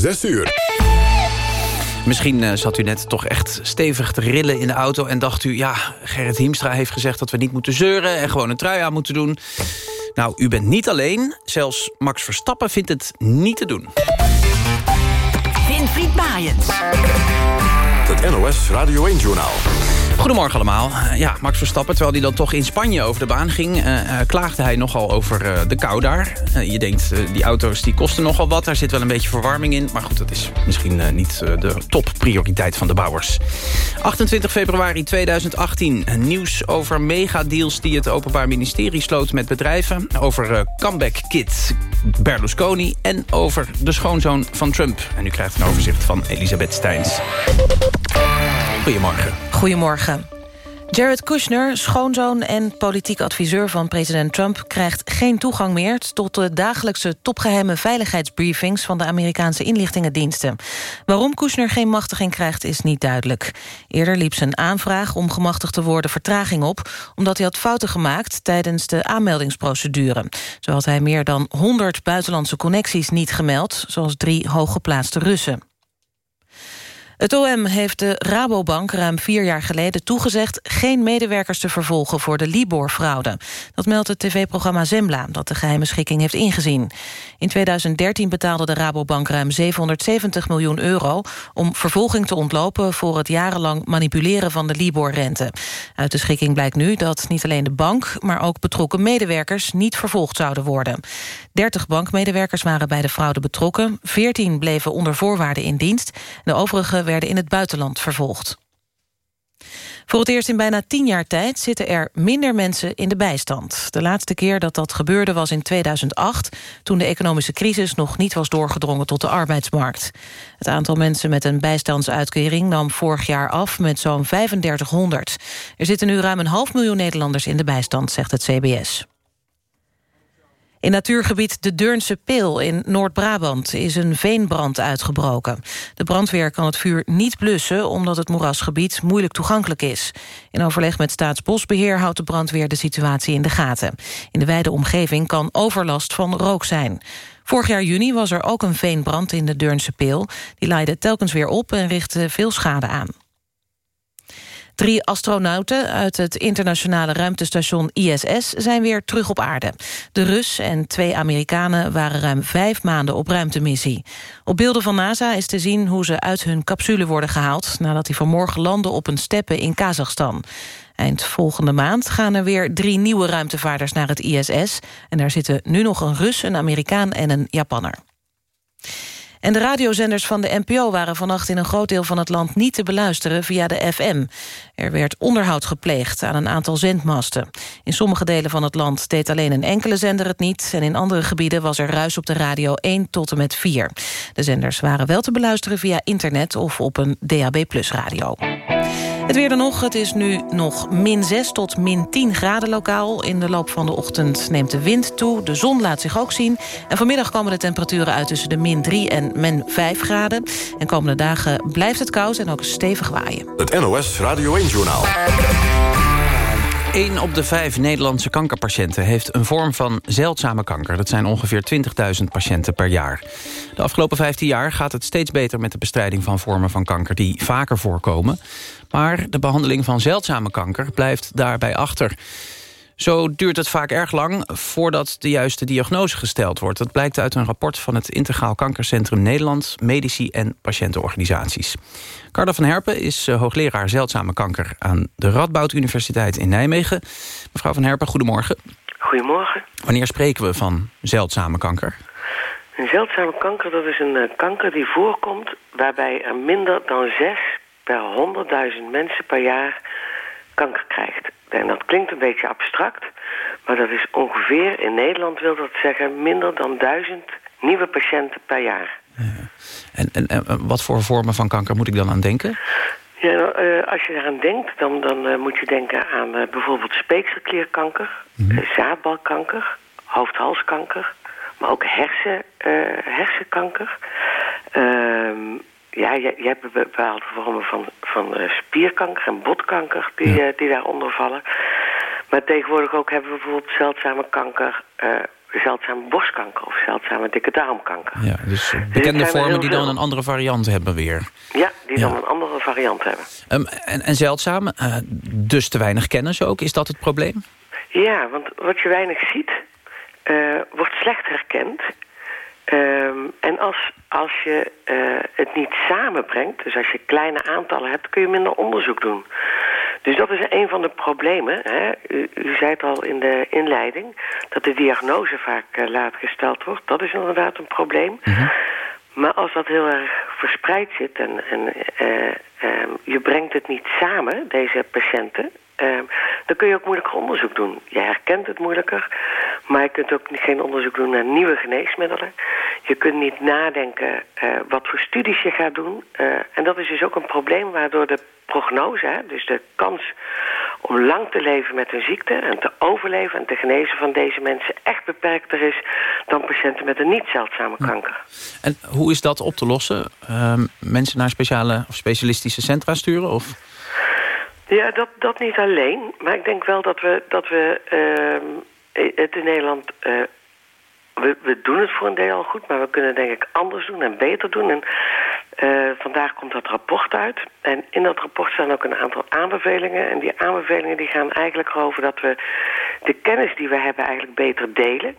6 uur. Misschien uh, zat u net toch echt stevig te rillen in de auto... en dacht u, ja, Gerrit Hiemstra heeft gezegd dat we niet moeten zeuren... en gewoon een trui aan moeten doen. Nou, u bent niet alleen. Zelfs Max Verstappen vindt het niet te doen. Winfried Maaiens. Het NOS Radio 1-journaal. Goedemorgen allemaal. Ja, Max Verstappen, terwijl hij dan toch in Spanje over de baan ging... Uh, klaagde hij nogal over de kou daar. je denkt, die auto's die kosten nogal wat. Daar zit wel een beetje verwarming in. Maar goed, dat is misschien niet de topprioriteit van de bouwers. 28 februari 2018. Nieuws over megadeals die het Openbaar Ministerie sloot met bedrijven. Over Comeback Kit Berlusconi. En over de schoonzoon van Trump. En u krijgt een overzicht van Elisabeth Steins. Goedemorgen. Goedemorgen. Jared Kushner, schoonzoon en politiek adviseur van president Trump... krijgt geen toegang meer tot de dagelijkse topgeheime veiligheidsbriefings... van de Amerikaanse inlichtingendiensten. Waarom Kushner geen machtiging krijgt, is niet duidelijk. Eerder liep zijn aanvraag om gemachtigd te worden vertraging op... omdat hij had fouten gemaakt tijdens de aanmeldingsprocedure. Zo had hij meer dan 100 buitenlandse connecties niet gemeld... zoals drie hooggeplaatste Russen. Het OM heeft de Rabobank ruim vier jaar geleden toegezegd... geen medewerkers te vervolgen voor de Libor-fraude. Dat meldt het tv-programma Zembla, dat de geheime schikking heeft ingezien. In 2013 betaalde de Rabobank ruim 770 miljoen euro... om vervolging te ontlopen voor het jarenlang manipuleren van de Libor-rente. Uit de schikking blijkt nu dat niet alleen de bank... maar ook betrokken medewerkers niet vervolgd zouden worden. 30 bankmedewerkers waren bij de fraude betrokken. 14 bleven onder voorwaarden in dienst. De overige werden in het buitenland vervolgd. Voor het eerst in bijna tien jaar tijd zitten er minder mensen in de bijstand. De laatste keer dat dat gebeurde was in 2008... toen de economische crisis nog niet was doorgedrongen tot de arbeidsmarkt. Het aantal mensen met een bijstandsuitkering nam vorig jaar af met zo'n 3500. Er zitten nu ruim een half miljoen Nederlanders in de bijstand, zegt het CBS. In natuurgebied de Deurnse Peel in Noord-Brabant is een veenbrand uitgebroken. De brandweer kan het vuur niet blussen omdat het moerasgebied moeilijk toegankelijk is. In overleg met Staatsbosbeheer houdt de brandweer de situatie in de gaten. In de wijde omgeving kan overlast van rook zijn. Vorig jaar juni was er ook een veenbrand in de Deurnse Peel. Die leidde telkens weer op en richtte veel schade aan. Drie astronauten uit het internationale ruimtestation ISS zijn weer terug op aarde. De Rus en twee Amerikanen waren ruim vijf maanden op ruimtemissie. Op beelden van NASA is te zien hoe ze uit hun capsule worden gehaald... nadat die vanmorgen landen op een steppe in Kazachstan. Eind volgende maand gaan er weer drie nieuwe ruimtevaarders naar het ISS. En daar zitten nu nog een Rus, een Amerikaan en een Japanner. En de radiozenders van de NPO waren vannacht in een groot deel van het land niet te beluisteren via de FM. Er werd onderhoud gepleegd aan een aantal zendmasten. In sommige delen van het land deed alleen een enkele zender het niet... en in andere gebieden was er ruis op de radio 1 tot en met 4. De zenders waren wel te beluisteren via internet of op een DAB Plus radio. Het weer dan nog. Het is nu nog min 6 tot min 10 graden lokaal. In de loop van de ochtend neemt de wind toe. De zon laat zich ook zien. En vanmiddag komen de temperaturen uit tussen de min 3 en min 5 graden. En komende dagen blijft het koud en ook stevig waaien. Het NOS Radio 1-journaal. 1 op de vijf Nederlandse kankerpatiënten heeft een vorm van zeldzame kanker. Dat zijn ongeveer 20.000 patiënten per jaar. De afgelopen 15 jaar gaat het steeds beter met de bestrijding van vormen van kanker die vaker voorkomen. Maar de behandeling van zeldzame kanker blijft daarbij achter. Zo duurt het vaak erg lang voordat de juiste diagnose gesteld wordt. Dat blijkt uit een rapport van het Integraal Kankercentrum Nederland... medici en patiëntenorganisaties. Carla van Herpen is eh, hoogleraar zeldzame kanker... aan de Radboud Universiteit in Nijmegen. Mevrouw van Herpen, goedemorgen. Goedemorgen. Wanneer spreken we van zeldzame kanker? Een zeldzame kanker dat is een uh, kanker die voorkomt... waarbij er minder dan 6 per 100.000 mensen per jaar kanker krijgt. En dat klinkt een beetje abstract, maar dat is ongeveer in Nederland wil dat zeggen minder dan duizend nieuwe patiënten per jaar. Ja. En, en, en, wat voor vormen van kanker moet ik dan aan denken? Ja, nou, uh, als je eraan denkt, dan, dan uh, moet je denken aan uh, bijvoorbeeld speekselklierkanker, mm -hmm. zaadbalkanker, hoofd-halskanker, maar ook hersen, hersenkanker. Ehm, ja, je, je hebt bepaalde vormen van, van uh, spierkanker en botkanker die, ja. uh, die daaronder vallen. Maar tegenwoordig ook hebben we bijvoorbeeld zeldzame kanker uh, zeldzame borstkanker of zeldzame dikke darmkanker. Ja, dus bekende vormen die dan een andere variant hebben weer. Ja, die dan een andere variant hebben. Um, en, en zeldzaam, uh, dus te weinig kennis ook, is dat het probleem? Ja, want wat je weinig ziet, uh, wordt slecht herkend. Um, en als, als je uh, het niet samenbrengt, dus als je kleine aantallen hebt... kun je minder onderzoek doen. Dus dat is een van de problemen. Hè? U, u, zei het al in de inleiding... dat de diagnose vaak uh, laat gesteld wordt. Dat is inderdaad een probleem. Mm -hmm. Maar als dat heel erg verspreid zit en, en uh, je brengt het niet samen, deze patiënten... Uh, dan kun je ook moeilijker onderzoek doen. Je herkent het moeilijker, maar je kunt ook geen onderzoek doen naar nieuwe geneesmiddelen. Je kunt niet nadenken uh, wat voor studies je gaat doen. Uh, en dat is dus ook een probleem waardoor de prognose, hè, dus de kans om lang te leven met een ziekte en te overleven en te genezen van deze mensen echt beperkter is dan patiënten met een niet zeldzame kanker. En hoe is dat op te lossen? Uh, mensen naar speciale of specialistische centra sturen? Of? Ja, dat, dat niet alleen. Maar ik denk wel dat we, dat we uh, het in Nederland... We, we doen het voor een deel al goed, maar we kunnen denk ik anders doen en beter doen. En uh, vandaag komt dat rapport uit. En in dat rapport staan ook een aantal aanbevelingen. En die aanbevelingen die gaan eigenlijk over dat we de kennis die we hebben eigenlijk beter delen.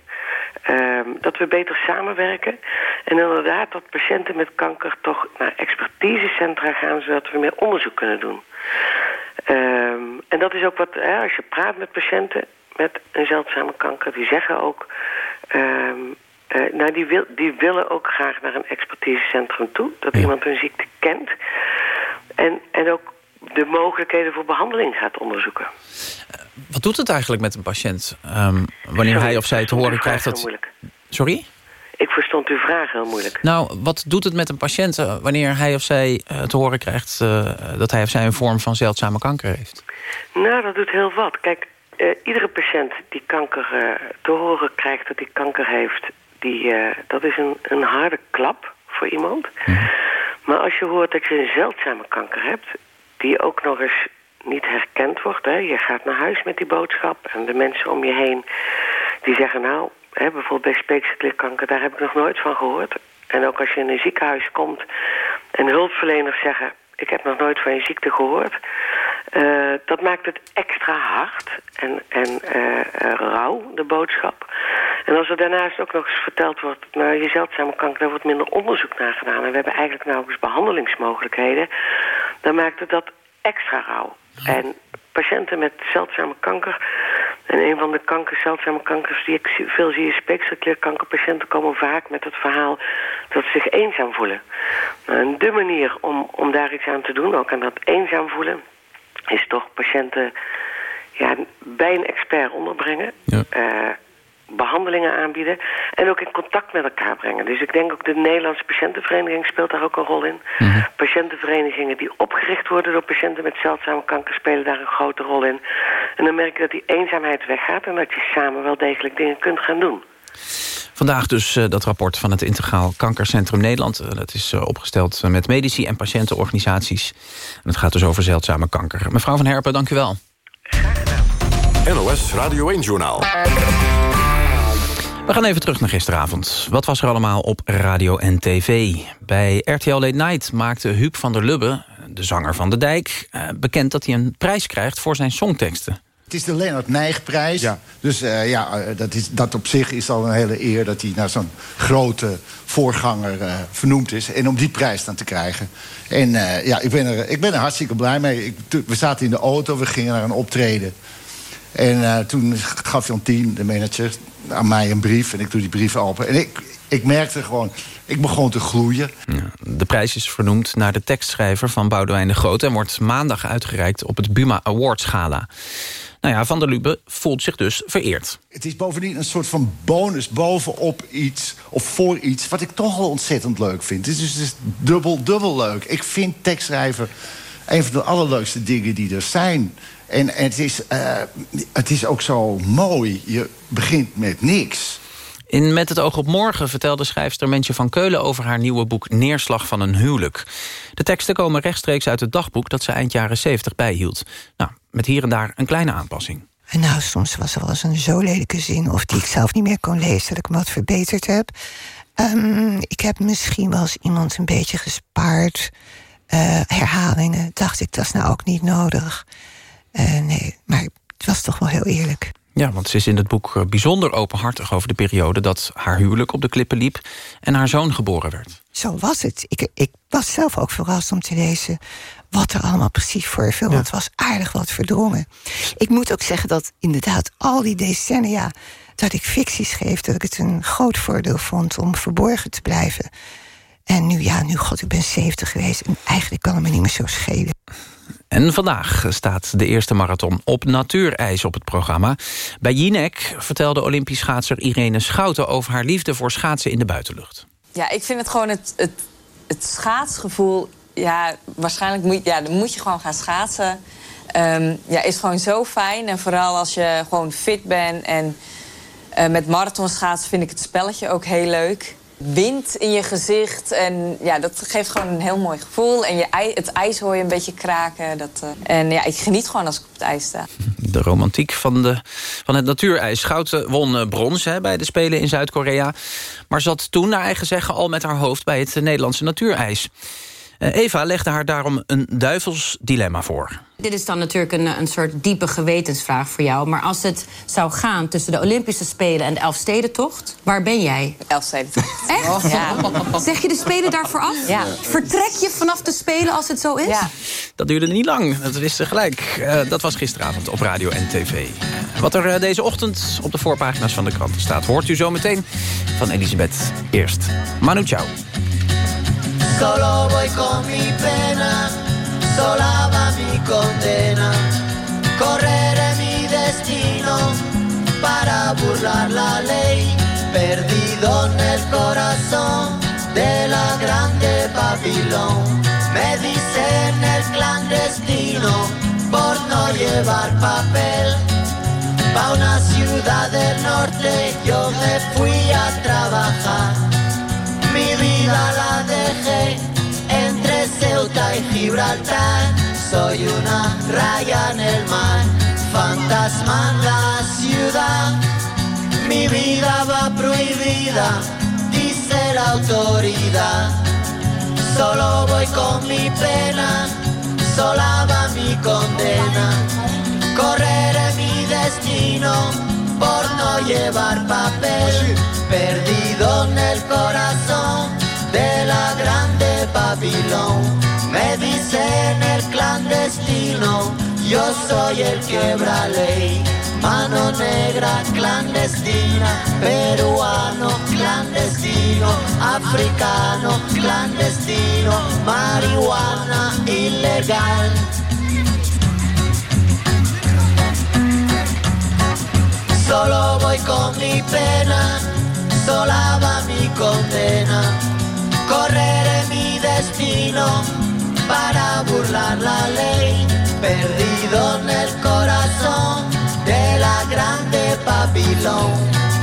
Uh, dat we beter samenwerken. En inderdaad dat patiënten met kanker toch naar expertisecentra gaan... zodat we meer onderzoek kunnen doen. Um, en dat is ook wat, hè, als je praat met patiënten met een zeldzame kanker... die zeggen ook... Um, uh, nou, die, wil, die willen ook graag naar een expertisecentrum toe. Dat ja. iemand hun ziekte kent. En, en ook de mogelijkheden voor behandeling gaat onderzoeken. Uh, wat doet het eigenlijk met een patiënt... Um, wanneer Sorry, hij of zij te horen krijgt dat... Sorry? Ik verstond uw vraag heel moeilijk. Nou, wat doet het met een patiënt uh, wanneer hij of zij te horen krijgt... Uh, dat hij of zij een vorm van zeldzame kanker heeft? Nou, dat doet heel wat. Kijk, iedere patiënt die kanker te horen krijgt dat hij kanker heeft... Die, dat is een, een harde klap voor iemand. Mm. Maar als je hoort dat je een zeldzame kanker hebt... die ook nog eens niet herkend wordt... Hè, je gaat naar huis met die boodschap... en de mensen om je heen die zeggen... nou, Hè, bijvoorbeeld bij speekselklierkanker, daar heb ik nog nooit van gehoord. En ook als je in een ziekenhuis komt en hulpverleners zeggen... ik heb nog nooit van je ziekte gehoord... Uh, dat maakt het extra hard en, en uh, rauw, de boodschap. En als er daarnaast ook nog eens verteld wordt... nou, je zeldzame kanker, daar wordt minder onderzoek naar gedaan... en we hebben eigenlijk nauwelijks behandelingsmogelijkheden... dan maakt het dat extra rauw. En patiënten met zeldzame kanker en een van de kankers, zeldzame kankers die ik veel zie is speekselklierkankerpatiënten komen vaak met het verhaal dat ze zich eenzaam voelen. En de manier om, om daar iets aan te doen, ook aan dat eenzaam voelen, is toch patiënten ja, bij een expert onderbrengen. Ja. Uh, behandelingen aanbieden en ook in contact met elkaar brengen. Dus ik denk ook de Nederlandse patiëntenvereniging speelt daar ook een rol in. Mm -hmm. Patiëntenverenigingen die opgericht worden door patiënten met zeldzame kanker spelen daar een grote rol in. En dan merk je dat die eenzaamheid weggaat en dat je samen wel degelijk dingen kunt gaan doen. Vandaag dus uh, dat rapport van het Integraal Kankercentrum Nederland. Uh, dat is uh, opgesteld met medici en patiëntenorganisaties. En het gaat dus over zeldzame kanker. Mevrouw Van Herpen, dank u wel. NOS Radio 1-journaal. We gaan even terug naar gisteravond. Wat was er allemaal op radio en tv? Bij RTL Late Night maakte Huub van der Lubbe, de zanger van De Dijk... Bekend dat hij een prijs krijgt voor zijn songteksten. Het is de Leonard Nijgprijs. Ja. Dus uh, ja, uh, dat, is, dat op zich is al een hele eer... dat hij naar zo'n grote voorganger uh, vernoemd is. En om die prijs dan te krijgen. En ja, ik ben, er, ik ben er hartstikke blij mee. Ik, we zaten in de auto, we gingen naar een optreden. En toen gaf Jantien, de manager, aan mij een brief. En ik doe die brief open. En ik, ik merkte gewoon, ik begon te gloeien. Ja, de prijs is vernoemd naar de tekstschrijver van Boudewijn de Groot... en wordt maandag uitgereikt op het Buma Awards Gala. Nou ja, Van der Lubbe voelt zich dus vereerd. Het is bovendien een soort van bonus bovenop iets... of voor iets wat ik toch wel ontzettend leuk vind. Het is dus het is dubbel, dubbel leuk. Ik vind tekstschrijven een van de allerleukste dingen die er zijn. En, en het, is, uh, het is ook zo mooi. Je begint met niks. In Met het oog op morgen vertelde schrijfster Mentje van Keulen... over haar nieuwe boek Neerslag van een huwelijk. De teksten komen rechtstreeks uit het dagboek... dat ze eind jaren 70 bijhield. Nou, met hier en daar een kleine aanpassing. En nou, soms was er wel eens een zo lelijke zin... of die ik zelf niet meer kon lezen, dat ik hem wat verbeterd heb. Um, ik heb misschien wel eens iemand een beetje gespaard. Uh, herhalingen, dacht ik, dat is nou ook niet nodig. Uh, nee, maar het was toch wel heel eerlijk. Ja, want ze is in het boek eh, bijzonder openhartig over de periode... dat haar huwelijk op de klippen liep en haar zoon geboren werd. Zo was het. Ik, ik was zelf ook verrast om te lezen wat er allemaal precies. Ja. Want het was aardig wat verdrongen. Ik moet ook zeggen dat inderdaad al die decennia... dat ik fictie schreef, dat ik het een groot voordeel vond... om verborgen te blijven. En nu, ja, nu, god, ik ben 70 geweest... en eigenlijk kan het me niet meer zo schelen. En vandaag staat de eerste marathon op natuurijs op het programma. Bij Jinek vertelde Olympisch schaatser Irene Schouten... over haar liefde voor schaatsen in de buitenlucht. Ja, ik vind het gewoon het, het, het schaatsgevoel... Ja, waarschijnlijk moet, ja, dan moet je gewoon gaan schaatsen. Um, ja, is gewoon zo fijn. En vooral als je gewoon fit bent. En uh, met marathonschaatsen vind ik het spelletje ook heel leuk wind in je gezicht. En ja, dat geeft gewoon een heel mooi gevoel. En je, het ijs hoor je een beetje kraken. Dat, uh, en ja, ik geniet gewoon als ik op het ijs sta. De romantiek van, de, van het natuurijs. Schouten won uh, brons hè, bij de Spelen in Zuid-Korea. Maar zat toen, naar eigen zeggen, al met haar hoofd bij het Nederlandse natuurijs. Uh, Eva legde haar daarom een duivels dilemma voor. Dit is dan natuurlijk een, een soort diepe gewetensvraag voor jou. Maar als het zou gaan tussen de Olympische Spelen en de Elfstedentocht... waar ben jij? Elfstedentocht. Echt? Oh, ja. Zeg je de Spelen daarvoor af? Ja. Vertrek je vanaf de Spelen als het zo is? Ja. Dat duurde niet lang, dat wisten gelijk. Uh, dat was gisteravond op radio en tv. Wat er uh, deze ochtend op de voorpagina's van de kranten staat... hoort u zo meteen van Elisabeth. Eerst Manu Chao. Solo voy con mi pena sola va mi condena. Correré mi destino para burlar la ley, perdido en el corazón de la grande Babilón. Me dicen el clandestino por no llevar papel. Pa' una ciudad del norte yo me fui a trabajar. Mi vida la dejé entre Ceuta y Gibraltar. Soy una raya en el mar, fantasma en la ciudad. Mi vida va prohibida, dice la autoridad. Solo voy con mi pena, sola va mi condena. Correré mi destino por no llevar papel, perdido en el corazón Babilón. Me dicen el clandestino, yo soy el quebra ley. Mano negra clandestina, peruano clandestino, africano clandestino, marihuana ilegal. Solo voy con mi pena, sola va mi condena. Correré mi destino para burlar la ley, perdido en el corazón de la grande Babilón.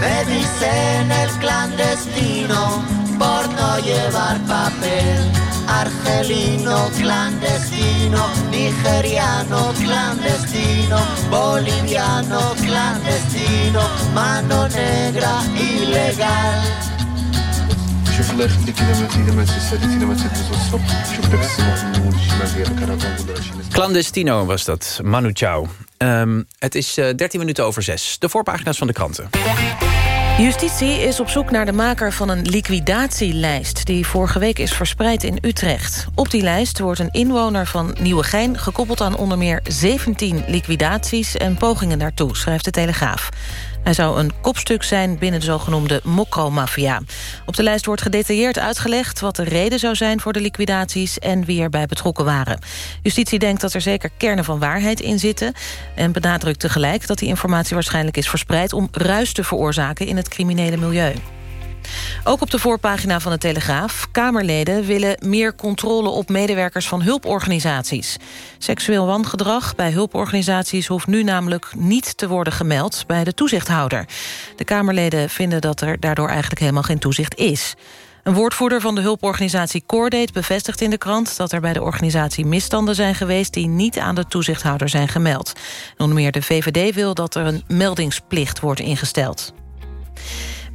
Me dicen el clandestino por no llevar papel. Argelino clandestino, nigeriano clandestino, boliviano clandestino, mano negra ilegal. Clandestino was dat, Manu Chao. Um, het is uh, 13 minuten over 6. De voorpagina's van de kranten. Justitie is op zoek naar de maker van een liquidatielijst... die vorige week is verspreid in Utrecht. Op die lijst wordt een inwoner van Nieuwegein... gekoppeld aan onder meer 17 liquidaties en pogingen daartoe... schrijft de Telegraaf. Hij zou een kopstuk zijn binnen de zogenoemde Mokro-maffia. Op de lijst wordt gedetailleerd uitgelegd wat de reden zou zijn voor de liquidaties en wie erbij betrokken waren. Justitie denkt dat er zeker kernen van waarheid in zitten en benadrukt tegelijk dat die informatie waarschijnlijk is verspreid om ruis te veroorzaken in het criminele milieu. Ook op de voorpagina van de Telegraaf. Kamerleden willen meer controle op medewerkers van hulporganisaties. Seksueel wangedrag bij hulporganisaties hoeft nu namelijk niet te worden gemeld bij de toezichthouder. De Kamerleden vinden dat er daardoor eigenlijk helemaal geen toezicht is. Een woordvoerder van de hulporganisatie Cordate bevestigt in de krant... dat er bij de organisatie misstanden zijn geweest... die niet aan de toezichthouder zijn gemeld. onder meer de VVD wil dat er een meldingsplicht wordt ingesteld.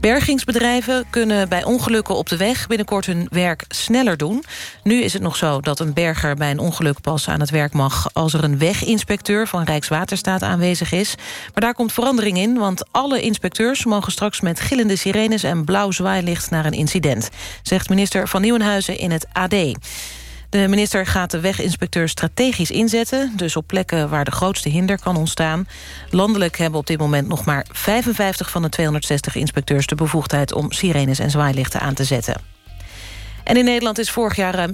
Bergingsbedrijven kunnen bij ongelukken op de weg binnenkort hun werk sneller doen. Nu is het nog zo dat een berger bij een ongeluk pas aan het werk mag... als er een weginspecteur van Rijkswaterstaat aanwezig is. Maar daar komt verandering in, want alle inspecteurs... mogen straks met gillende sirenes en blauw zwaailicht naar een incident... zegt minister Van Nieuwenhuizen in het AD. De minister gaat de weginspecteur strategisch inzetten... dus op plekken waar de grootste hinder kan ontstaan. Landelijk hebben op dit moment nog maar 55 van de 260 inspecteurs... de bevoegdheid om sirenes en zwaailichten aan te zetten. En in Nederland is vorig jaar ruim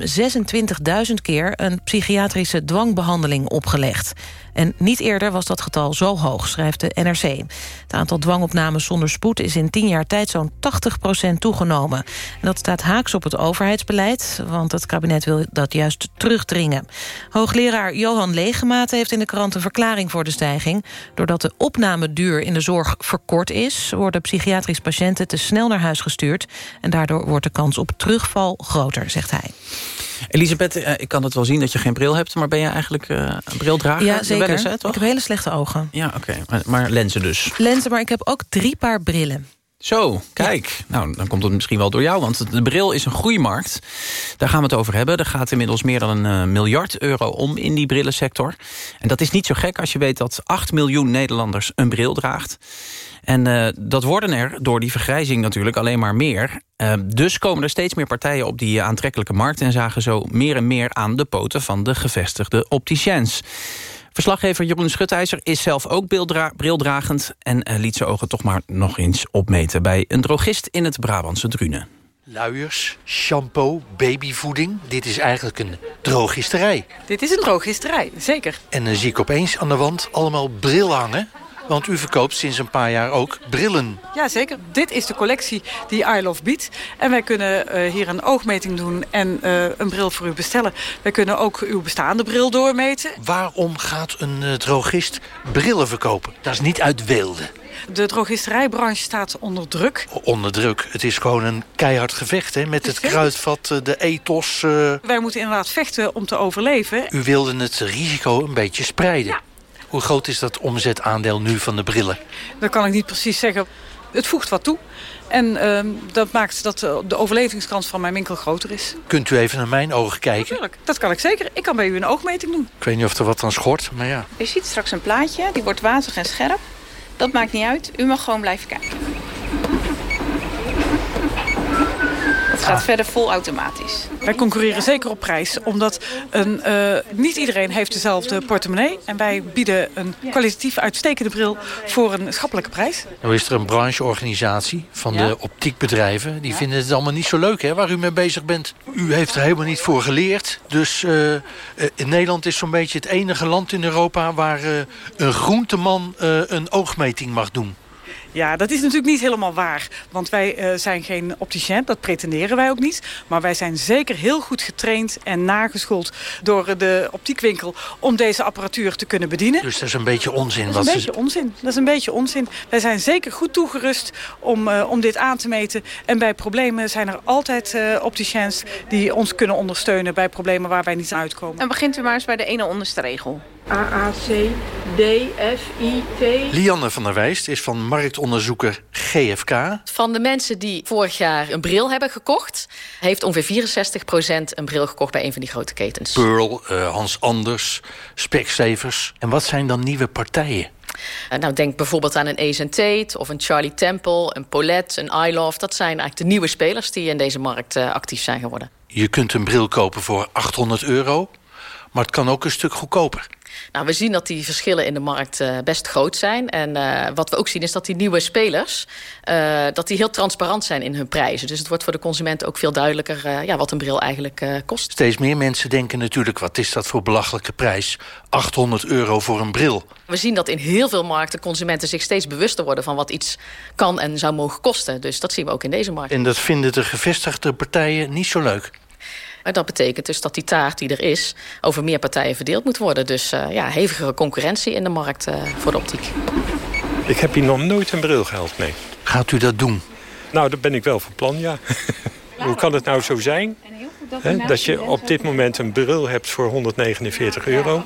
26.000 keer... een psychiatrische dwangbehandeling opgelegd. En niet eerder was dat getal zo hoog, schrijft de NRC. Het aantal dwangopnames zonder spoed is in tien jaar tijd zo'n 80% toegenomen. En dat staat haaks op het overheidsbeleid, want het kabinet wil dat juist terugdringen. Hoogleraar Johan Legemaat heeft in de krant een verklaring voor de stijging. Doordat de opnameduur in de zorg verkort is... worden psychiatrisch patiënten te snel naar huis gestuurd... en daardoor wordt de kans op terugval groter, zegt hij. Elisabeth, eh, ik kan het wel zien dat je geen bril hebt... maar ben je eigenlijk uh, een brildrager? Ja, zeker. Eens, hè, toch? Ik heb hele slechte ogen. Ja, oké. Maar, maar, lenzen dus? Lenzen, maar ik heb ook drie paar brillen. Zo, kijk. Nou, dan komt het misschien wel door jou, want de bril is een groeimarkt. Daar gaan we het over hebben. Er gaat inmiddels meer dan een uh, miljard euro om in die brillensector. En dat is niet zo gek als je weet dat 8 miljoen Nederlanders een bril draagt. En uh, dat worden er door die vergrijzing natuurlijk alleen maar meer. Uh, dus komen er steeds meer partijen op die aantrekkelijke markt... en zagen zo meer en meer aan de poten van de gevestigde opticiens. Verslaggever Jeroen Schutijzer is zelf ook brildragend... en uh, liet zijn ogen toch maar nog eens opmeten... bij een drogist in het Brabantse Drunen. Luiers, shampoo, babyvoeding. Dit is eigenlijk een drogisterij. Dit is een drogisterij, zeker. En dan zie ik opeens aan de wand allemaal bril hangen. Want u verkoopt sinds een paar jaar ook brillen. Ja, zeker. Dit is de collectie die I Love biedt. En wij kunnen uh, hier een oogmeting doen en uh, een bril voor u bestellen. Wij kunnen ook uw bestaande bril doormeten. Waarom gaat een uh, drogist brillen verkopen? Dat is niet uit weelde. De drogisterijbranche staat onder druk. Onder druk. Het is gewoon een keihard gevecht hè? met het, kruidvat, de ethos. Wij moeten inderdaad vechten om te overleven. U wilde het risico een beetje spreiden. Ja. Hoe groot is dat omzetaandeel nu van de brillen? Dat kan ik niet precies zeggen. Het voegt wat toe. En uh, dat maakt dat de overlevingskans van mijn winkel groter is. Kunt u even naar mijn ogen kijken? Natuurlijk, dat kan ik zeker. Ik kan bij u een oogmeting doen. Ik weet niet of er wat aan schort, maar ja. U ziet straks een plaatje, die wordt wazig en scherp. Dat maakt niet uit, u mag gewoon blijven kijken. Het gaat verder vol automatisch. Wij concurreren zeker op prijs, omdat een, uh, niet iedereen heeft dezelfde portemonnee. En wij bieden een kwalitatief uitstekende bril voor een schappelijke prijs. Nou is er een brancheorganisatie van ja? de optiekbedrijven. Die ja? vinden het allemaal niet zo leuk hè, waar u mee bezig bent. U heeft er helemaal niet voor geleerd. Dus uh, in Nederland is zo'n beetje het enige land in Europa... waar uh, een groenteman een oogmeting mag doen. Ja, dat is natuurlijk niet helemaal waar. Want wij uh, zijn geen opticien, dat pretenderen wij ook niet. Maar wij zijn zeker heel goed getraind en nageschoold door de optiekwinkel... om deze apparatuur te kunnen bedienen. Dus dat is een beetje onzin? Dat is een beetje onzin. Dat is een beetje onzin. Wij zijn zeker goed toegerust om, uh, om dit aan te meten. En bij problemen zijn er altijd uh, opticiens die ons kunnen ondersteunen... bij problemen waar wij niet uitkomen. En begint u maar eens bij de ene onderste regel. A, A, C, D, F, I, T. Lianne van der Wijst is van marktonderzoeker GFK. Van de mensen die vorig jaar een bril hebben gekocht... heeft ongeveer 64% een bril gekocht bij een van die grote ketens. Pearl, uh, Hans Anders, Specsavers. En wat zijn dan nieuwe partijen? Uh, nou, denk bijvoorbeeld aan een Ace Tate of een Charlie Temple, een Paulette, een I Love. Dat zijn eigenlijk de nieuwe spelers die in deze markt uh, actief zijn geworden. Je kunt een bril kopen voor 800 euro, maar het kan ook een stuk goedkoper. Nou, we zien dat die verschillen in de markt uh, best groot zijn. En uh, wat we ook zien is dat die nieuwe spelers... Uh, dat die heel transparant zijn in hun prijzen. Dus het wordt voor de consument ook veel duidelijker... ja, wat een bril eigenlijk kost. Steeds meer mensen denken natuurlijk... wat is dat voor belachelijke prijs? 800 euro voor een bril. We zien dat in heel veel markten consumenten zich steeds bewuster worden... van wat iets kan en zou mogen kosten. Dus dat zien we ook in deze markt. En dat vinden de gevestigde partijen niet zo leuk? Dat betekent dus dat die taart die er is... over meer partijen verdeeld moet worden. Dus uh, ja, hevigere concurrentie in de markt uh, voor de optiek. Ik heb hier nog nooit een bril gehaald, nee. Gaat u dat doen? Nou, dat ben ik wel van plan, ja. Hoe kan het nou zo zijn hè, dat je op dit moment een bril hebt voor 149 euro...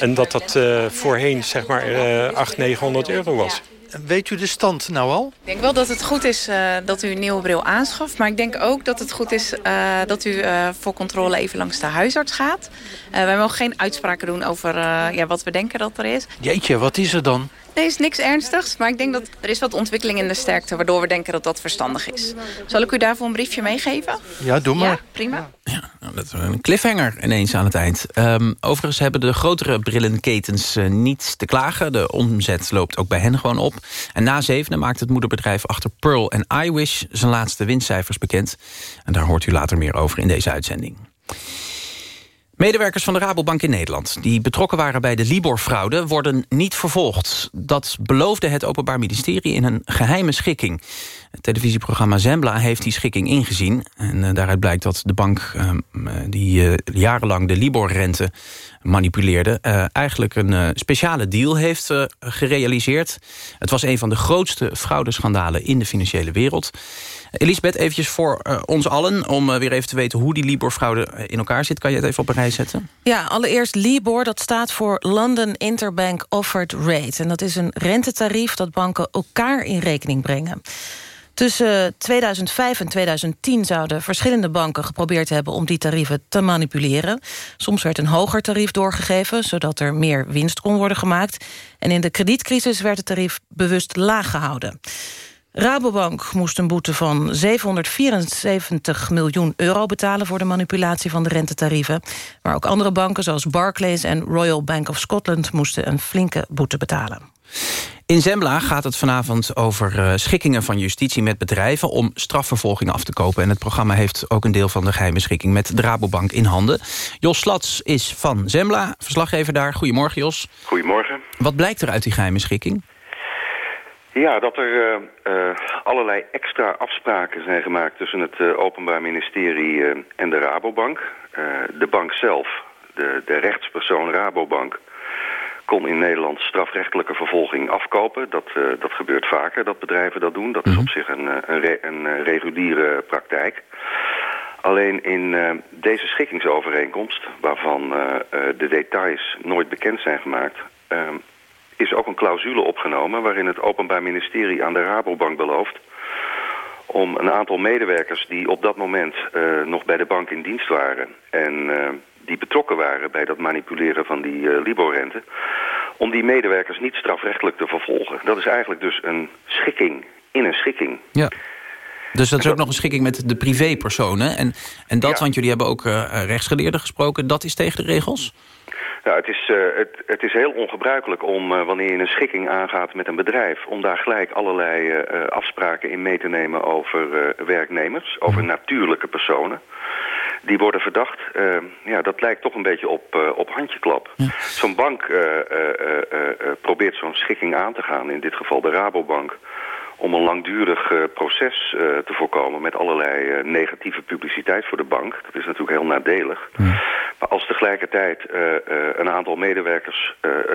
en dat dat uh, voorheen zeg maar uh, 800, 900 euro was? Weet u de stand nou al? Ik denk wel dat het goed is uh, dat u een nieuwe bril aanschaft. Maar ik denk ook dat het goed is uh, dat u uh, voor controle even langs de huisarts gaat. wij mogen geen uitspraken doen over ja, wat we denken dat er is. Jeetje, wat is er dan? Nee, is niks ernstigs. Maar ik denk dat er is wat ontwikkeling in de sterkte... waardoor we denken dat dat verstandig is. Zal ik u daarvoor een briefje meegeven? Ja, doe maar. Ja, prima. Ja, nou, dat is een cliffhanger ineens aan het eind. Um, overigens hebben de grotere brillenketens uh, niets te klagen. De omzet loopt ook bij hen gewoon op. En na zevenen maakt het moederbedrijf achter Pearl en iWish... zijn laatste winstcijfers bekend. En daar hoort u later meer over in deze uitzending. Medewerkers van de Rabobank in Nederland... die betrokken waren bij de Libor-fraude... worden niet vervolgd. Dat beloofde het Openbaar Ministerie in een geheime schikking. Het televisieprogramma Zembla heeft die schikking ingezien. En uh, daaruit blijkt dat de bank uh, die uh, jarenlang de Libor-rente manipuleerde... eigenlijk een speciale deal heeft gerealiseerd. Het was een van de grootste fraudeschandalen in de financiële wereld. Elisabeth, eventjes voor uh, ons allen... om uh, weer even te weten hoe die Libor-fraude in elkaar zit. Kan je het even op een rij zetten? Ja, allereerst Libor, dat staat voor London Interbank Offered Rate. En dat is een rentetarief dat banken elkaar in rekening brengen. Tussen 2005 en 2010 zouden verschillende banken geprobeerd hebben... om die tarieven te manipuleren. Soms werd een hoger tarief doorgegeven... zodat er meer winst kon worden gemaakt. En in de kredietcrisis werd het tarief bewust laag gehouden. Rabobank moest een boete van 774 miljoen euro betalen... voor de manipulatie van de rentetarieven. Maar ook andere banken zoals Barclays en Royal Bank of Scotland... moesten een flinke boete betalen. In Zembla gaat het vanavond over uh, schikkingen van justitie met bedrijven... om strafvervolging af te kopen. En het programma heeft ook een deel van de geheime schikking... met de Rabobank in handen. Jos Slats is van Zembla, verslaggever daar. Goedemorgen, Jos. Goedemorgen. Wat blijkt er uit die geheime schikking? Ja, dat er uh, uh, allerlei extra afspraken zijn gemaakt tussen het uh, Openbaar Ministerie en de Rabobank. de bank zelf, de, de rechtspersoon Rabobank, kon in Nederland strafrechtelijke vervolging afkopen. Dat, dat gebeurt vaker, dat bedrijven dat doen. Dat is op zich een, een, re een reguliere praktijk. Alleen in deze schikkingsovereenkomst, waarvan de details nooit bekend zijn gemaakt is ook een clausule opgenomen... waarin het Openbaar Ministerie aan de Rabobank belooft... om een aantal medewerkers die op dat moment uh, nog bij de bank in dienst waren... en uh, die betrokken waren bij dat manipuleren van die uh, Libor-rente... om die medewerkers niet strafrechtelijk te vervolgen. Dat is eigenlijk dus een schikking in een schikking. Ja. Dus dat is ook nog een schikking met de privépersonen. En, en dat, ja. want jullie hebben ook rechtsgeleerden gesproken... dat is tegen de regels? Nou, het is, uh, het, het is heel ongebruikelijk om, uh, wanneer je een schikking aangaat met een bedrijf... om daar gelijk allerlei uh, afspraken in mee te nemen over werknemers, over natuurlijke personen. Die worden verdacht. ja, dat lijkt toch een beetje op, op handjeklap. Ja. Zo'n bank probeert zo'n schikking aan te gaan, in dit geval de Rabobank om een langdurig uh, proces uh, te voorkomen met allerlei uh, negatieve publiciteit voor de bank. Dat is natuurlijk heel nadelig. Maar als tegelijkertijd een aantal medewerkers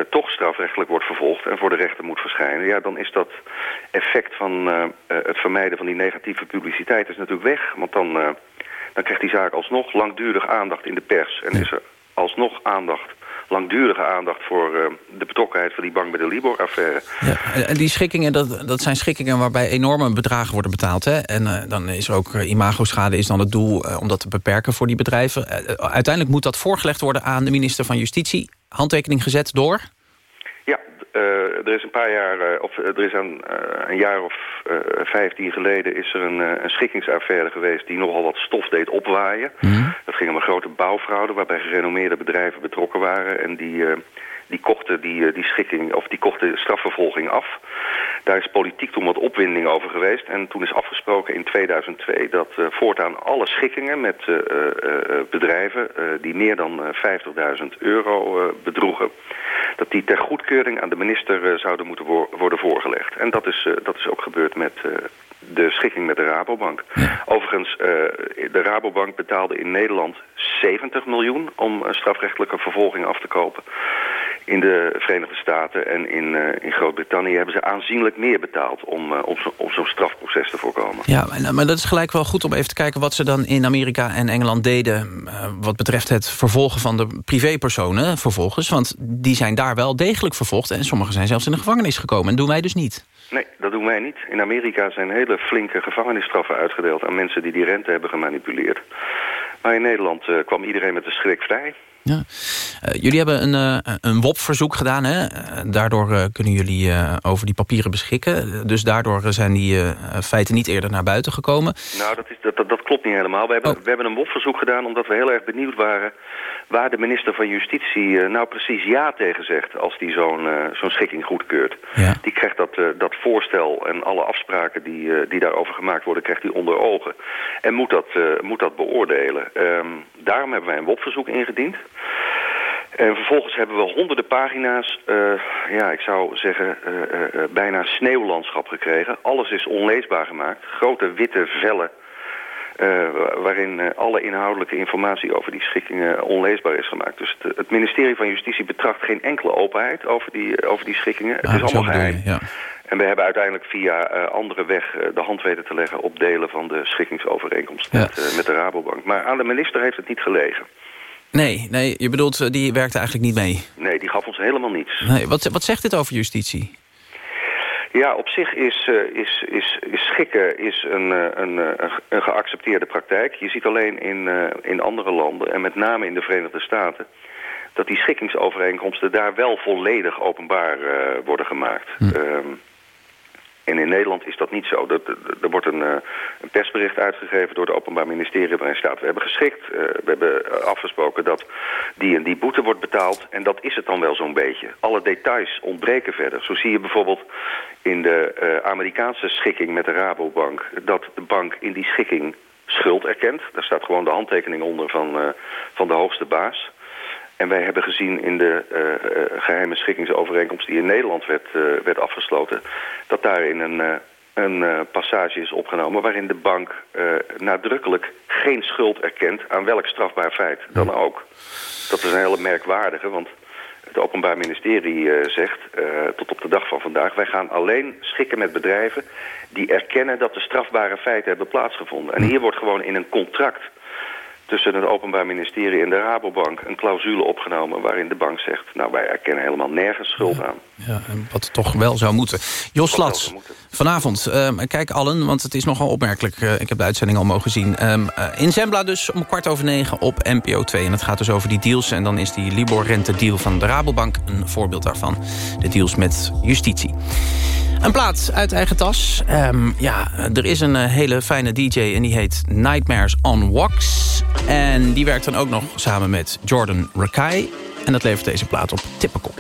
toch strafrechtelijk wordt vervolgd en voor de rechter moet verschijnen, ja, dan is dat effect van het vermijden van die negatieve publiciteit is natuurlijk weg. Want dan, dan krijgt die zaak alsnog langdurig aandacht in de pers en is er alsnog aandacht langdurige aandacht voor uh, de betrokkenheid van die bank bij de Libor-affaire. Ja, en die schikkingen, dat, dat zijn schikkingen waarbij enorme bedragen worden betaald. Hè? En uh, dan is er ook uh, imagoschade is dan het doel om dat te beperken voor die bedrijven. uiteindelijk moet dat voorgelegd worden aan de minister van Justitie. Handtekening gezet door? Uh, er is een paar jaar, uh, of er is een, een jaar of vijftien geleden is er een, een schikkingsaffaire geweest die nogal wat stof deed opwaaien. Mm. Dat ging om een grote bouwfraude waarbij gerenommeerde bedrijven betrokken waren en die die kochten die, die schikking, of die kochten strafvervolging af. Daar is politiek toen wat opwinding over geweest. En toen is afgesproken in 2002 dat uh, voortaan alle schikkingen met uh, uh, bedrijven die meer dan 50.000 euro bedroegen, dat die ter goedkeuring aan de minister zouden moeten wo worden voorgelegd. En dat is, dat is ook gebeurd met de schikking met de Rabobank. Overigens, de Rabobank betaalde in Nederland 70 miljoen om strafrechtelijke vervolging af te kopen. In de Verenigde Staten en in, in Groot-Brittannië hebben ze aanzienlijk meer betaald... om, om zo'n zo strafproces te voorkomen. Ja, maar dat is gelijk wel goed om even te kijken... wat ze dan in Amerika en Engeland deden... wat betreft het vervolgen van de privépersonen vervolgens. Want die zijn daar wel degelijk vervolgd... en sommigen zijn zelfs in de gevangenis gekomen. En doen wij dus niet. Nee, dat doen wij niet. In Amerika zijn hele flinke gevangenisstraffen uitgedeeld... aan mensen die die rente hebben gemanipuleerd. Maar in Nederland kwam iedereen met de schrik vrij. Ja. Uh, jullie hebben een, uh, een WOP-verzoek gedaan. Hè? daardoor kunnen jullie over die papieren beschikken. Dus daardoor zijn die feiten niet eerder naar buiten gekomen. Nou, dat, is, dat, dat, klopt niet helemaal. We hebben, oh. we hebben een WOP-verzoek gedaan omdat we heel erg benieuwd waren... waar de minister van Justitie nou precies ja tegen zegt... als die zo'n zo'n schikking goedkeurt. Ja. Die krijgt dat, dat voorstel en alle afspraken die, die daarover gemaakt worden... krijgt hij onder ogen. En moet dat, moet dat beoordelen. Um, daarom hebben wij een WOP-verzoek ingediend... En vervolgens hebben we honderden pagina's, uh, ja, ik zou zeggen, uh, uh, bijna sneeuwlandschap gekregen. Alles is onleesbaar gemaakt. Grote witte vellen, waarin alle inhoudelijke informatie over die schikkingen onleesbaar is gemaakt. Dus het, het, ministerie van Justitie betracht geen enkele openheid over die, over die schikkingen. het is allemaal geheim. Ja. En we hebben uiteindelijk via andere weg de hand weten te leggen op delen van de schikkingsovereenkomst met, met de Rabobank. Maar aan de minister heeft het niet gelegen. Nee, nee, je bedoelt, eh, die werkte eigenlijk niet mee? Nee, die gaf ons helemaal niets. Nee, wat, wat zegt dit over justitie? Ja, op zich is, uh, is, is, is, schikken is een, uh, een, een, geaccepteerde praktijk. Je ziet alleen in, in andere landen, en met name in de Verenigde Staten... dat die schikkingsovereenkomsten daar wel volledig openbaar worden gemaakt. Hm. Ehm, en in Nederland is dat niet zo. Er, wordt een, eh, een, persbericht uitgegeven door het Openbaar Ministerie waarin staat... we hebben geschikt, uh, we hebben afgesproken dat die en die boete wordt betaald... en dat is het dan wel zo'n beetje. Alle details ontbreken verder. Zo zie je bijvoorbeeld in de Amerikaanse schikking met de Rabobank... dat de bank in die schikking schuld erkent. Daar staat gewoon de handtekening onder van, van de hoogste baas... En wij hebben gezien in de uh, geheime schikkingsovereenkomst die in Nederland werd, uh, werd afgesloten... dat daarin een, een passage is opgenomen waarin de bank nadrukkelijk geen schuld erkent... aan welk strafbaar feit dan ook. Dat is een hele merkwaardige, want het Openbaar Ministerie zegt tot op de dag van vandaag... wij gaan alleen schikken met bedrijven die erkennen dat de strafbare feiten hebben plaatsgevonden. En hier wordt gewoon in een contract tussen het Openbaar Ministerie en de Rabobank een clausule opgenomen... waarin de bank zegt, nou wij erkennen helemaal nergens schuld aan. Ja, en wat toch wel zou moeten. Jos Slats, vanavond, uh, kijk allen, want het is nogal opmerkelijk. Uh, ik heb de uitzending al mogen zien. Uh, in Zembla dus om kwart over negen op NPO 2. En het gaat dus over die deals. En dan is die Libor-rente-deal van de Rabobank een voorbeeld daarvan. De deals met justitie. Een plaat uit eigen tas. Um, ja, er is een hele fijne DJ en die heet Nightmares on Wax. En die werkt dan ook nog samen met Jordan Rakai. En dat levert deze plaat op Typical.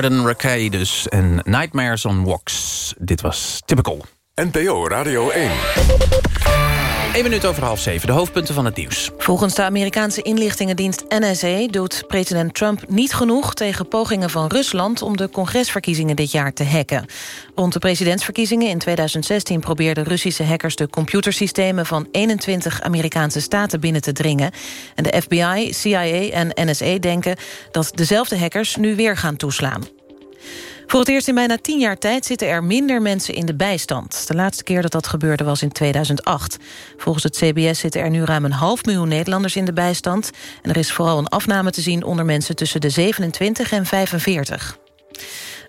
Jordan Rakey dus en Nightmares on Walks. Dit was Typical. NPO Radio 1. 1 minuut over half zeven, de hoofdpunten van het nieuws. Volgens de Amerikaanse inlichtingendienst NSA doet president Trump niet genoeg tegen pogingen van Rusland om de congresverkiezingen dit jaar te hacken. Rond de presidentsverkiezingen in 2016 probeerden Russische hackers de computersystemen van 21 Amerikaanse staten binnen te dringen. En de FBI, CIA en NSA denken dat dezelfde hackers nu weer gaan toeslaan. Voor het eerst in bijna tien jaar tijd zitten er minder mensen in de bijstand. De laatste keer dat dat gebeurde was in 2008. Volgens het CBS zitten er nu ruim een half miljoen Nederlanders in de bijstand. En er is vooral een afname te zien onder mensen tussen de 27 en 45.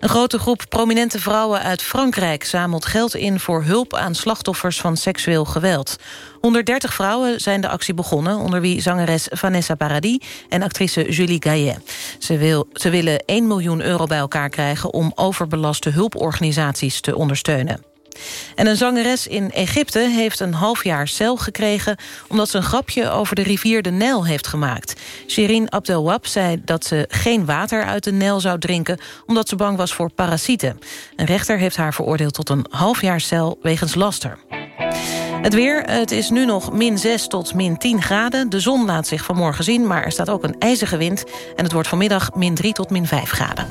Een grote groep prominente vrouwen uit Frankrijk zamelt geld in voor hulp aan slachtoffers van seksueel geweld. 130 vrouwen zijn de actie begonnen, onder wie zangeres Vanessa Paradis en actrice Julie Gaillet. Ze, wil, ze willen 1 miljoen euro bij elkaar krijgen om overbelaste hulporganisaties te ondersteunen. En een zangeres in Egypte heeft een half jaar cel gekregen... omdat ze een grapje over de rivier de Nijl heeft gemaakt. Shirin Abdelwab zei dat ze geen water uit de Nijl zou drinken... omdat ze bang was voor parasieten. Een rechter heeft haar veroordeeld tot een half jaar cel wegens laster. Het weer, het is nu nog min 6 tot min 10 graden. De zon laat zich vanmorgen zien, maar er staat ook een ijzige wind. En het wordt vanmiddag min 3 tot min 5 graden.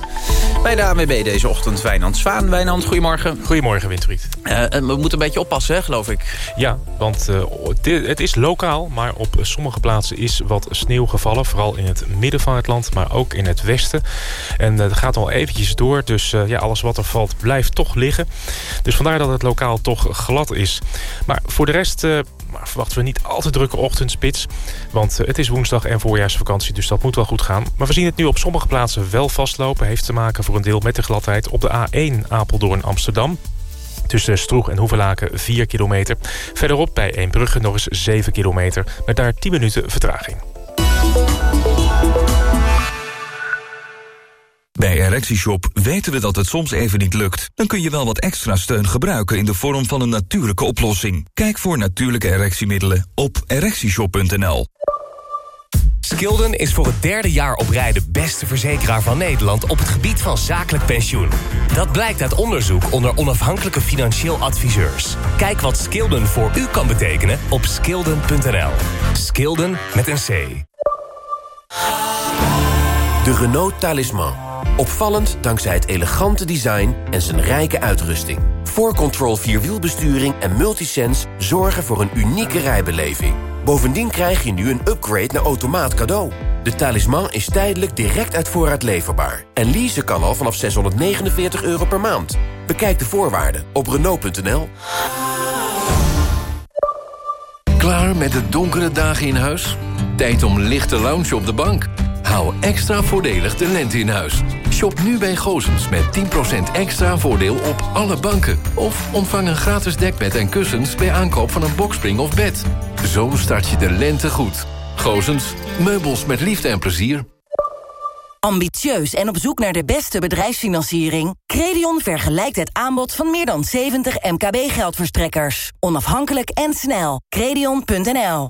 Bij de ANWB deze ochtend Wijnand Zwaan. Wijnand, goedemorgen. Goedemorgen, Winfried. Uh, we moeten een beetje oppassen, hè, geloof ik. Ja, want uh, het is lokaal, maar op sommige plaatsen is wat sneeuw gevallen. Vooral in het midden van het land, maar ook in het westen. En dat gaat al eventjes door, dus uh, ja, alles wat er valt blijft toch liggen. Dus vandaar dat het lokaal toch glad is. Maar voor de rest uh, verwachten we niet al te drukke ochtendspits. Want uh, het is woensdag en voorjaarsvakantie, dus dat moet wel goed gaan. Maar we zien het nu op sommige plaatsen wel vastlopen. Heeft te maken voor een deel met de gladheid op de A1 Apeldoorn-Amsterdam. Tussen Stroeg en Hoevelaken 4 kilometer. Verderop bij Eembrugge nog eens 7 kilometer. Met daar 10 minuten vertraging. Bij ErectieShop weten we dat het soms even niet lukt. Dan kun je wel wat extra steun gebruiken in de vorm van een natuurlijke oplossing. Kijk voor natuurlijke erectiemiddelen op ErectieShop.nl. Skilden is voor het derde jaar op rij de beste verzekeraar van Nederland op het gebied van zakelijk pensioen. Dat blijkt uit onderzoek onder onafhankelijke financieel adviseurs. Kijk wat Skilden voor u kan betekenen op skilden.nl. Skilden met een C. De Renault Talisman. Opvallend dankzij het elegante design en zijn rijke uitrusting. 4Control Vierwielbesturing en Multisense zorgen voor een unieke rijbeleving. Bovendien krijg je nu een upgrade naar automaat cadeau. De talisman is tijdelijk direct uit voorraad leverbaar. En leasen kan al vanaf 649 euro per maand. Bekijk de voorwaarden op Renault.nl. Klaar met de donkere dagen in huis? Tijd om lichte lounge op de bank. Hou extra voordelig de lente in huis. Shop nu bij Gozens met 10% extra voordeel op alle banken. Of ontvang een gratis dekbed en kussens bij aankoop van een bokspring of bed. Zo start je de lente goed. Gozens, meubels met liefde en plezier. Ambitieus en op zoek naar de beste bedrijfsfinanciering? Credion vergelijkt het aanbod van meer dan 70 MKB-geldverstrekkers. Onafhankelijk en snel. Credion.nl